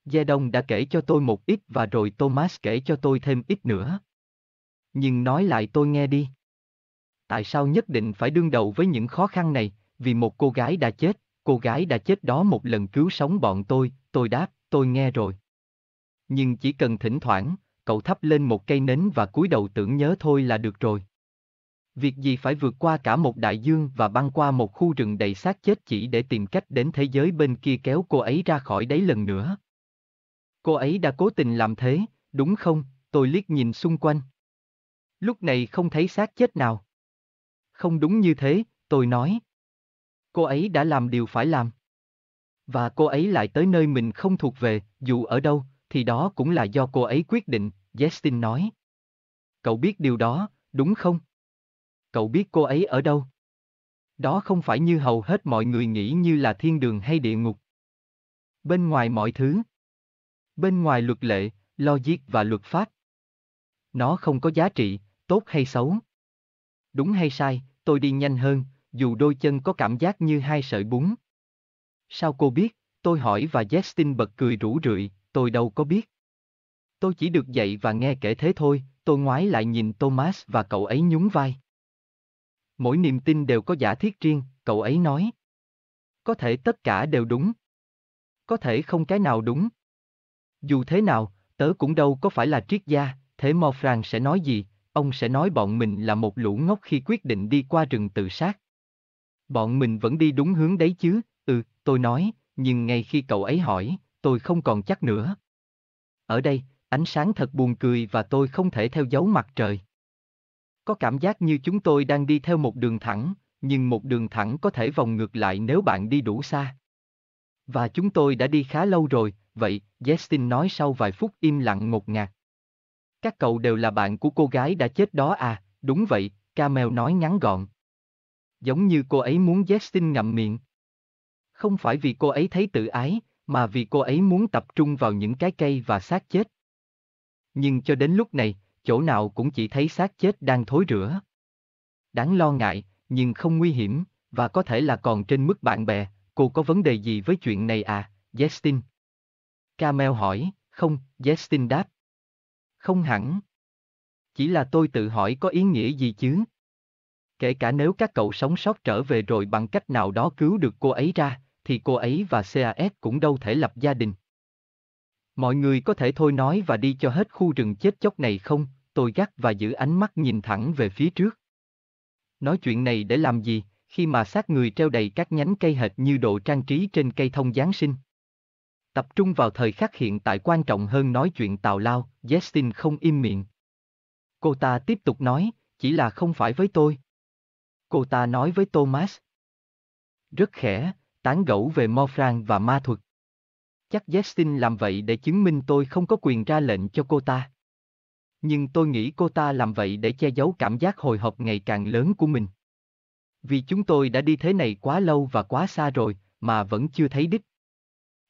Gia Đông đã kể cho tôi một ít và rồi Thomas kể cho tôi thêm ít nữa. Nhưng nói lại tôi nghe đi. Tại sao nhất định phải đương đầu với những khó khăn này, vì một cô gái đã chết, cô gái đã chết đó một lần cứu sống bọn tôi, tôi đáp, tôi nghe rồi. Nhưng chỉ cần thỉnh thoảng, cậu thắp lên một cây nến và cúi đầu tưởng nhớ thôi là được rồi. Việc gì phải vượt qua cả một đại dương và băng qua một khu rừng đầy xác chết chỉ để tìm cách đến thế giới bên kia kéo cô ấy ra khỏi đấy lần nữa. Cô ấy đã cố tình làm thế, đúng không? Tôi liếc nhìn xung quanh. Lúc này không thấy xác chết nào. Không đúng như thế, tôi nói. Cô ấy đã làm điều phải làm. Và cô ấy lại tới nơi mình không thuộc về, dù ở đâu, thì đó cũng là do cô ấy quyết định, Justin nói. Cậu biết điều đó, đúng không? Cậu biết cô ấy ở đâu? Đó không phải như hầu hết mọi người nghĩ như là thiên đường hay địa ngục. Bên ngoài mọi thứ. Bên ngoài luật lệ, logic và luật pháp. Nó không có giá trị, tốt hay xấu. Đúng hay sai, tôi đi nhanh hơn, dù đôi chân có cảm giác như hai sợi bún. Sao cô biết? Tôi hỏi và Justin bật cười rủ rượi, tôi đâu có biết. Tôi chỉ được dạy và nghe kể thế thôi, tôi ngoái lại nhìn Thomas và cậu ấy nhún vai. Mỗi niềm tin đều có giả thiết riêng, cậu ấy nói. Có thể tất cả đều đúng. Có thể không cái nào đúng. Dù thế nào, tớ cũng đâu có phải là triết gia, thế Morfran sẽ nói gì, ông sẽ nói bọn mình là một lũ ngốc khi quyết định đi qua rừng tự sát. Bọn mình vẫn đi đúng hướng đấy chứ, ừ, tôi nói, nhưng ngay khi cậu ấy hỏi, tôi không còn chắc nữa. Ở đây, ánh sáng thật buồn cười và tôi không thể theo dấu mặt trời. Có cảm giác như chúng tôi đang đi theo một đường thẳng, nhưng một đường thẳng có thể vòng ngược lại nếu bạn đi đủ xa. Và chúng tôi đã đi khá lâu rồi, vậy, Justin nói sau vài phút im lặng ngột ngạt. Các cậu đều là bạn của cô gái đã chết đó à, đúng vậy, Camel nói ngắn gọn. Giống như cô ấy muốn Justin ngậm miệng. Không phải vì cô ấy thấy tự ái, mà vì cô ấy muốn tập trung vào những cái cây và xác chết. Nhưng cho đến lúc này, chỗ nào cũng chỉ thấy xác chết đang thối rữa. Đáng lo ngại, nhưng không nguy hiểm, và có thể là còn trên mức bạn bè, cô có vấn đề gì với chuyện này à, Justin? Camel hỏi, không, Justin đáp. Không hẳn. Chỉ là tôi tự hỏi có ý nghĩa gì chứ? Kể cả nếu các cậu sống sót trở về rồi bằng cách nào đó cứu được cô ấy ra, thì cô ấy và CAS cũng đâu thể lập gia đình. Mọi người có thể thôi nói và đi cho hết khu rừng chết chóc này không, tôi gắt và giữ ánh mắt nhìn thẳng về phía trước. Nói chuyện này để làm gì, khi mà xác người treo đầy các nhánh cây hệt như đồ trang trí trên cây thông Giáng sinh. Tập trung vào thời khắc hiện tại quan trọng hơn nói chuyện tào lao, Justin không im miệng. Cô ta tiếp tục nói, chỉ là không phải với tôi. Cô ta nói với Thomas. Rất khẽ, tán gẫu về Morfran và ma thuật. Chắc Justin làm vậy để chứng minh tôi không có quyền ra lệnh cho cô ta. Nhưng tôi nghĩ cô ta làm vậy để che giấu cảm giác hồi hộp ngày càng lớn của mình. Vì chúng tôi đã đi thế này quá lâu và quá xa rồi, mà vẫn chưa thấy đích.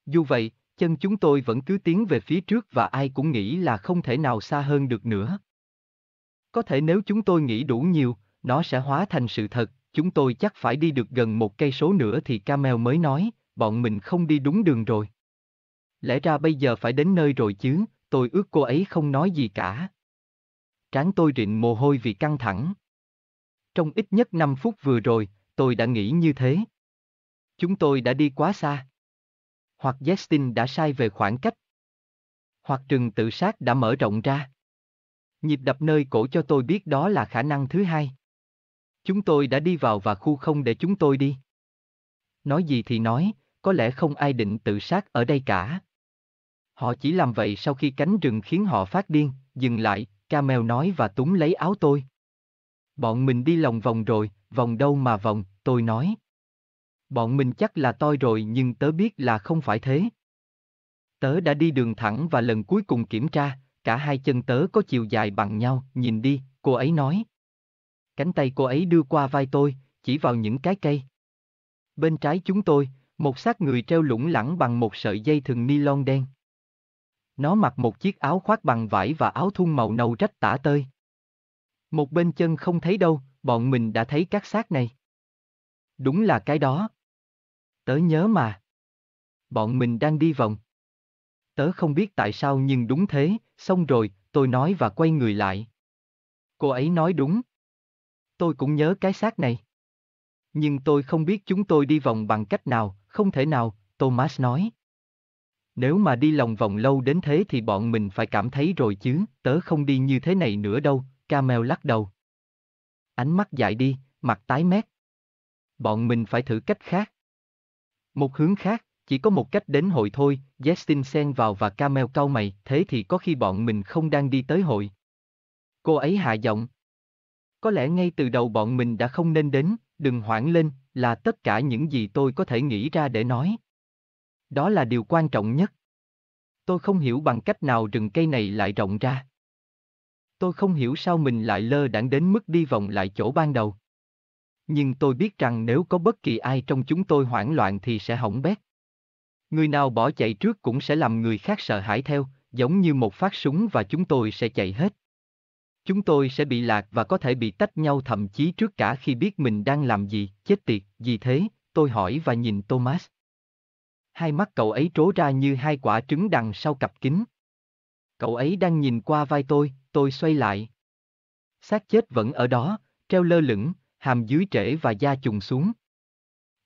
Dù vậy, chân chúng tôi vẫn cứ tiến về phía trước và ai cũng nghĩ là không thể nào xa hơn được nữa. Có thể nếu chúng tôi nghĩ đủ nhiều, nó sẽ hóa thành sự thật, chúng tôi chắc phải đi được gần một cây số nữa thì Camel mới nói, bọn mình không đi đúng đường rồi. Lẽ ra bây giờ phải đến nơi rồi chứ, tôi ước cô ấy không nói gì cả. Trán tôi rịn mồ hôi vì căng thẳng. Trong ít nhất 5 phút vừa rồi, tôi đã nghĩ như thế. Chúng tôi đã đi quá xa. Hoặc Justin đã sai về khoảng cách. Hoặc rừng tự sát đã mở rộng ra. Nhịp đập nơi cổ cho tôi biết đó là khả năng thứ hai. Chúng tôi đã đi vào và khu không để chúng tôi đi. Nói gì thì nói, có lẽ không ai định tự sát ở đây cả. Họ chỉ làm vậy sau khi cánh rừng khiến họ phát điên, dừng lại, Camel nói và túm lấy áo tôi. Bọn mình đi lòng vòng rồi, vòng đâu mà vòng, tôi nói. Bọn mình chắc là toi rồi nhưng tớ biết là không phải thế. Tớ đã đi đường thẳng và lần cuối cùng kiểm tra, cả hai chân tớ có chiều dài bằng nhau, nhìn đi, cô ấy nói. Cánh tay cô ấy đưa qua vai tôi, chỉ vào những cái cây. Bên trái chúng tôi, một xác người treo lủng lẳng bằng một sợi dây thừng ni lon đen. Nó mặc một chiếc áo khoác bằng vải và áo thun màu nâu rách tả tơi. Một bên chân không thấy đâu, bọn mình đã thấy các xác này. Đúng là cái đó. Tớ nhớ mà. Bọn mình đang đi vòng. Tớ không biết tại sao nhưng đúng thế, xong rồi, tôi nói và quay người lại. Cô ấy nói đúng. Tôi cũng nhớ cái xác này. Nhưng tôi không biết chúng tôi đi vòng bằng cách nào, không thể nào, Thomas nói. Nếu mà đi lòng vòng lâu đến thế thì bọn mình phải cảm thấy rồi chứ, tớ không đi như thế này nữa đâu, Camel lắc đầu. Ánh mắt dại đi, mặt tái mét. Bọn mình phải thử cách khác. Một hướng khác, chỉ có một cách đến hội thôi, Justin xen vào và Camel cau mày, thế thì có khi bọn mình không đang đi tới hội. Cô ấy hạ giọng. Có lẽ ngay từ đầu bọn mình đã không nên đến, đừng hoảng lên, là tất cả những gì tôi có thể nghĩ ra để nói. Đó là điều quan trọng nhất. Tôi không hiểu bằng cách nào rừng cây này lại rộng ra. Tôi không hiểu sao mình lại lơ đãng đến mức đi vòng lại chỗ ban đầu. Nhưng tôi biết rằng nếu có bất kỳ ai trong chúng tôi hoảng loạn thì sẽ hỏng bét. Người nào bỏ chạy trước cũng sẽ làm người khác sợ hãi theo, giống như một phát súng và chúng tôi sẽ chạy hết. Chúng tôi sẽ bị lạc và có thể bị tách nhau thậm chí trước cả khi biết mình đang làm gì, chết tiệt, gì thế, tôi hỏi và nhìn Thomas. Hai mắt cậu ấy trố ra như hai quả trứng đằng sau cặp kính. Cậu ấy đang nhìn qua vai tôi, tôi xoay lại. xác chết vẫn ở đó, treo lơ lửng, hàm dưới trễ và da trùng xuống.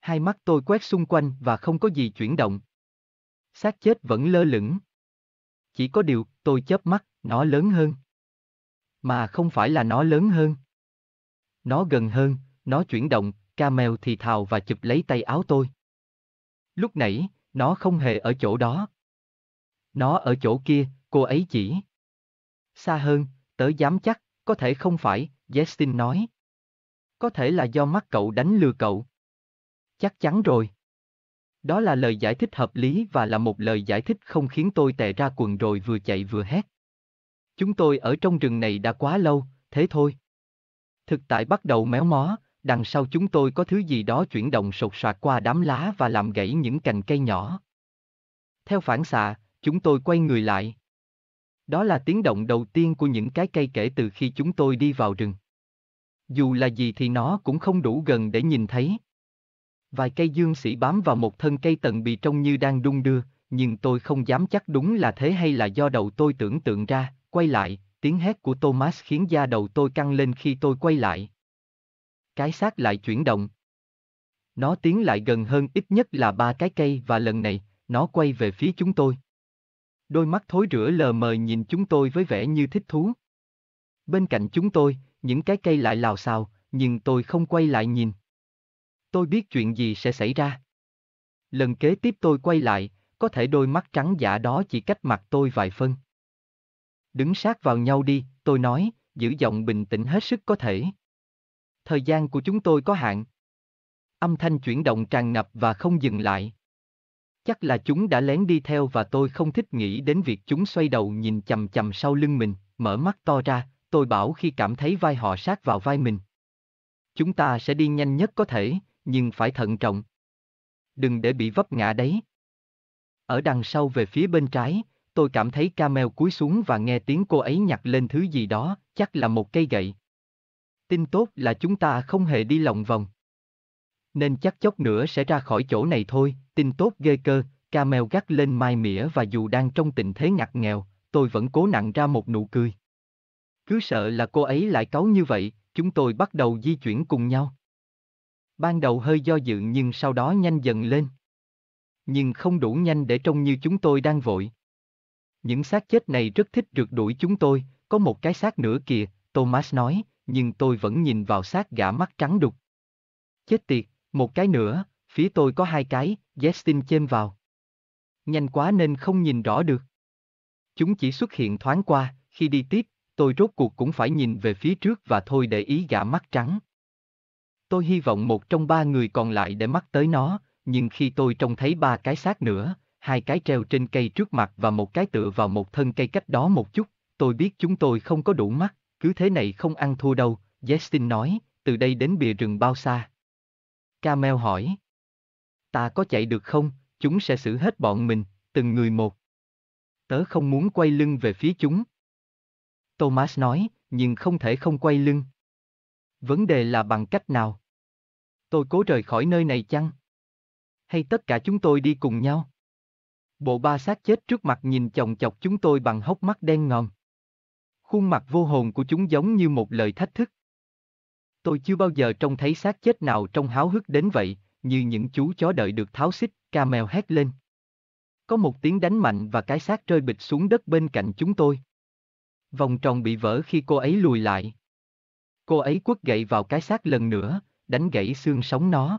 Hai mắt tôi quét xung quanh và không có gì chuyển động. xác chết vẫn lơ lửng. Chỉ có điều, tôi chớp mắt, nó lớn hơn. Mà không phải là nó lớn hơn. Nó gần hơn, nó chuyển động, Camel thì thào và chụp lấy tay áo tôi. Lúc nãy, nó không hề ở chỗ đó. Nó ở chỗ kia, cô ấy chỉ. Xa hơn, tớ dám chắc, có thể không phải, Justin nói. Có thể là do mắt cậu đánh lừa cậu. Chắc chắn rồi. Đó là lời giải thích hợp lý và là một lời giải thích không khiến tôi tè ra quần rồi vừa chạy vừa hét. Chúng tôi ở trong rừng này đã quá lâu, thế thôi. Thực tại bắt đầu méo mó, đằng sau chúng tôi có thứ gì đó chuyển động sột soạt qua đám lá và làm gãy những cành cây nhỏ. Theo phản xạ, chúng tôi quay người lại. Đó là tiếng động đầu tiên của những cái cây kể từ khi chúng tôi đi vào rừng. Dù là gì thì nó cũng không đủ gần để nhìn thấy. Vài cây dương sĩ bám vào một thân cây tận bị trông như đang đung đưa, nhưng tôi không dám chắc đúng là thế hay là do đầu tôi tưởng tượng ra, quay lại, tiếng hét của Thomas khiến da đầu tôi căng lên khi tôi quay lại. Cái xác lại chuyển động. Nó tiến lại gần hơn ít nhất là ba cái cây và lần này, nó quay về phía chúng tôi. Đôi mắt thối rữa lờ mờ nhìn chúng tôi với vẻ như thích thú. Bên cạnh chúng tôi, những cái cây lại lào xào, nhưng tôi không quay lại nhìn. Tôi biết chuyện gì sẽ xảy ra. Lần kế tiếp tôi quay lại, có thể đôi mắt trắng giả đó chỉ cách mặt tôi vài phân. Đứng sát vào nhau đi, tôi nói, giữ giọng bình tĩnh hết sức có thể. Thời gian của chúng tôi có hạn. Âm thanh chuyển động tràn ngập và không dừng lại. Chắc là chúng đã lén đi theo và tôi không thích nghĩ đến việc chúng xoay đầu nhìn chầm chầm sau lưng mình, mở mắt to ra, tôi bảo khi cảm thấy vai họ sát vào vai mình. Chúng ta sẽ đi nhanh nhất có thể, nhưng phải thận trọng. Đừng để bị vấp ngã đấy. Ở đằng sau về phía bên trái, tôi cảm thấy Camel cúi xuống và nghe tiếng cô ấy nhặt lên thứ gì đó, chắc là một cây gậy. Tin tốt là chúng ta không hề đi lòng vòng. Nên chắc chốc nữa sẽ ra khỏi chỗ này thôi, tin tốt ghê cơ, Camel gắt lên mai mỉa và dù đang trong tình thế ngặt nghèo, tôi vẫn cố nặng ra một nụ cười. Cứ sợ là cô ấy lại cáu như vậy, chúng tôi bắt đầu di chuyển cùng nhau. Ban đầu hơi do dự nhưng sau đó nhanh dần lên. Nhưng không đủ nhanh để trông như chúng tôi đang vội. Những xác chết này rất thích rượt đuổi chúng tôi, có một cái xác nữa kìa, Thomas nói, nhưng tôi vẫn nhìn vào xác gã mắt trắng đục. Chết tiệt, một cái nữa, phía tôi có hai cái, Justin chêm vào. Nhanh quá nên không nhìn rõ được. Chúng chỉ xuất hiện thoáng qua, khi đi tiếp, tôi rốt cuộc cũng phải nhìn về phía trước và thôi để ý gã mắt trắng. Tôi hy vọng một trong ba người còn lại để mắt tới nó, nhưng khi tôi trông thấy ba cái xác nữa, hai cái treo trên cây trước mặt và một cái tựa vào một thân cây cách đó một chút, tôi biết chúng tôi không có đủ mắt, cứ thế này không ăn thua đâu, Justin nói, từ đây đến bìa rừng bao xa. Camel hỏi. Ta có chạy được không, chúng sẽ xử hết bọn mình, từng người một. Tớ không muốn quay lưng về phía chúng. Thomas nói, nhưng không thể không quay lưng. Vấn đề là bằng cách nào? Tôi cố rời khỏi nơi này chăng? Hay tất cả chúng tôi đi cùng nhau? Bộ ba xác chết trước mặt nhìn chồng chọc chúng tôi bằng hốc mắt đen ngòm. Khuôn mặt vô hồn của chúng giống như một lời thách thức. Tôi chưa bao giờ trông thấy xác chết nào trông háo hức đến vậy, như những chú chó đợi được tháo xích, ca mèo hét lên. Có một tiếng đánh mạnh và cái xác rơi bịch xuống đất bên cạnh chúng tôi. Vòng tròn bị vỡ khi cô ấy lùi lại. Cô ấy quất gậy vào cái xác lần nữa, đánh gãy xương sống nó.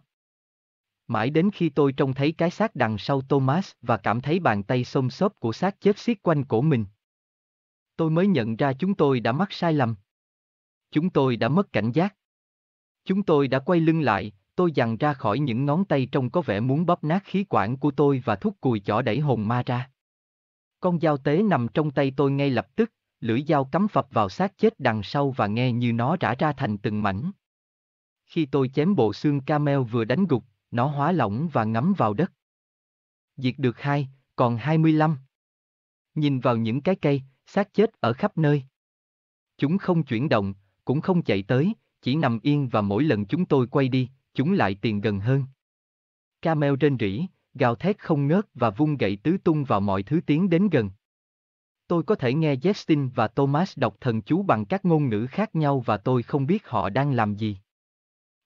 Mãi đến khi tôi trông thấy cái xác đằng sau Thomas và cảm thấy bàn tay xông xốp của xác chết xiết quanh cổ mình. Tôi mới nhận ra chúng tôi đã mắc sai lầm. Chúng tôi đã mất cảnh giác. Chúng tôi đã quay lưng lại, tôi dằn ra khỏi những ngón tay trông có vẻ muốn bóp nát khí quản của tôi và thúc cùi chỏ đẩy hồn ma ra. Con dao tế nằm trong tay tôi ngay lập tức, lưỡi dao cắm phập vào xác chết đằng sau và nghe như nó rã ra thành từng mảnh. Khi tôi chém bộ xương camel vừa đánh gục, nó hóa lỏng và ngấm vào đất. Diệt được hai, còn 25. Nhìn vào những cái cây, xác chết ở khắp nơi. Chúng không chuyển động, cũng không chạy tới, chỉ nằm yên và mỗi lần chúng tôi quay đi, chúng lại tiền gần hơn. Camel trên rỉ, gào thét không ngớt và vung gậy tứ tung vào mọi thứ tiến đến gần. Tôi có thể nghe Justin và Thomas đọc thần chú bằng các ngôn ngữ khác nhau và tôi không biết họ đang làm gì.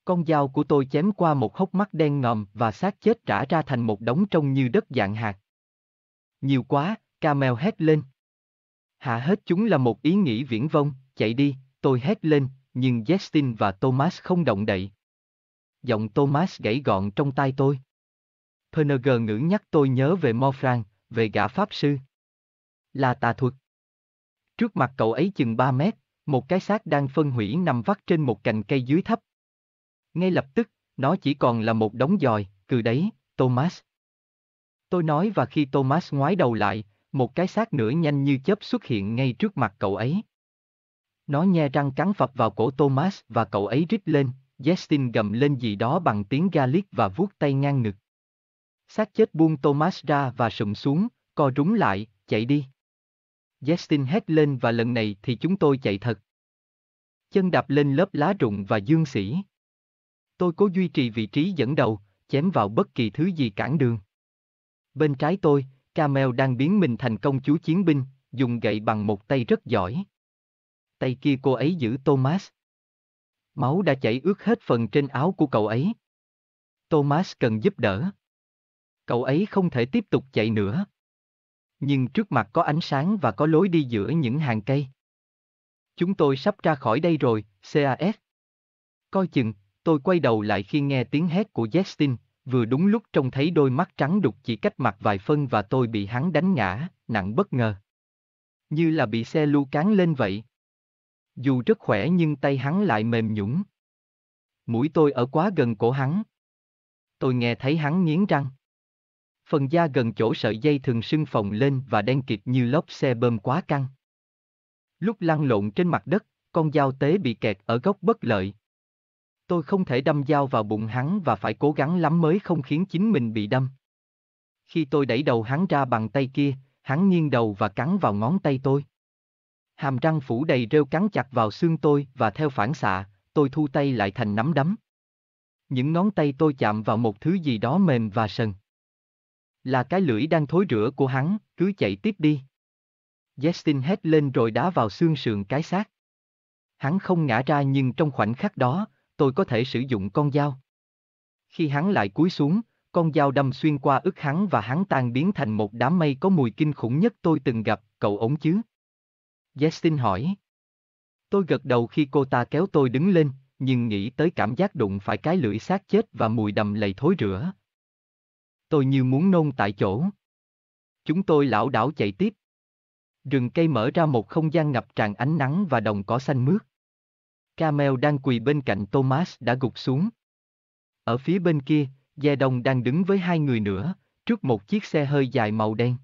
Con dao của tôi chém qua một hốc mắt đen ngòm và xác chết trả ra thành một đống trông như đất dạng hạt. Nhiều quá, Camel hét lên. Hạ hết chúng là một ý nghĩ viễn vông, chạy đi, tôi hét lên, nhưng Justin và Thomas không động đậy. Giọng Thomas gãy gọn trong tai tôi. Perneger ngữ nhắc tôi nhớ về Morfran, về gã pháp sư. Là tà thuật. Trước mặt cậu ấy chừng 3 mét, một cái xác đang phân hủy nằm vắt trên một cành cây dưới thấp. Ngay lập tức, nó chỉ còn là một đống giòi, cừ đấy, Thomas. Tôi nói và khi Thomas ngoái đầu lại, một cái xác nữa nhanh như chớp xuất hiện ngay trước mặt cậu ấy. Nó nhe răng cắn phập vào cổ Thomas và cậu ấy rít lên, Justin gầm lên gì đó bằng tiếng Gaelic và vuốt tay ngang ngực. Xác chết buông Thomas ra và sụm xuống, co rúng lại, chạy đi. Justin hét lên và lần này thì chúng tôi chạy thật. Chân đạp lên lớp lá rụng và dương sỉ. Tôi cố duy trì vị trí dẫn đầu, chém vào bất kỳ thứ gì cản đường. Bên trái tôi, Camel đang biến mình thành công chúa chiến binh, dùng gậy bằng một tay rất giỏi. Tay kia cô ấy giữ Thomas. Máu đã chảy ướt hết phần trên áo của cậu ấy. Thomas cần giúp đỡ. Cậu ấy không thể tiếp tục chạy nữa. Nhưng trước mặt có ánh sáng và có lối đi giữa những hàng cây. Chúng tôi sắp ra khỏi đây rồi, CAS. Coi chừng, tôi quay đầu lại khi nghe tiếng hét của Justin, vừa đúng lúc trông thấy đôi mắt trắng đục chỉ cách mặt vài phân và tôi bị hắn đánh ngã, nặng bất ngờ. Như là bị xe lưu cán lên vậy. Dù rất khỏe nhưng tay hắn lại mềm nhũn. Mũi tôi ở quá gần cổ hắn. Tôi nghe thấy hắn nghiến răng. Phần da gần chỗ sợi dây thường sưng phồng lên và đen kịt như lốp xe bơm quá căng. Lúc lăn lộn trên mặt đất, con dao tế bị kẹt ở góc bất lợi. Tôi không thể đâm dao vào bụng hắn và phải cố gắng lắm mới không khiến chính mình bị đâm. Khi tôi đẩy đầu hắn ra bằng tay kia, hắn nghiêng đầu và cắn vào ngón tay tôi. Hàm răng phủ đầy rêu cắn chặt vào xương tôi và theo phản xạ, tôi thu tay lại thành nắm đấm. Những ngón tay tôi chạm vào một thứ gì đó mềm và sần. Là cái lưỡi đang thối rữa của hắn, cứ chạy tiếp đi. Justin hét lên rồi đá vào xương sườn cái xác. Hắn không ngã ra nhưng trong khoảnh khắc đó, tôi có thể sử dụng con dao. Khi hắn lại cúi xuống, con dao đâm xuyên qua ức hắn và hắn tan biến thành một đám mây có mùi kinh khủng nhất tôi từng gặp, cậu ổn chứ? Justin hỏi. Tôi gật đầu khi cô ta kéo tôi đứng lên, nhưng nghĩ tới cảm giác đụng phải cái lưỡi xác chết và mùi đầm lầy thối rữa. Tôi như muốn nôn tại chỗ. Chúng tôi lão đảo chạy tiếp. Rừng cây mở ra một không gian ngập tràn ánh nắng và đồng cỏ xanh mướt. Camel đang quỳ bên cạnh Thomas đã gục xuống. Ở phía bên kia, Gia Đông đang đứng với hai người nữa, trước một chiếc xe hơi dài màu đen.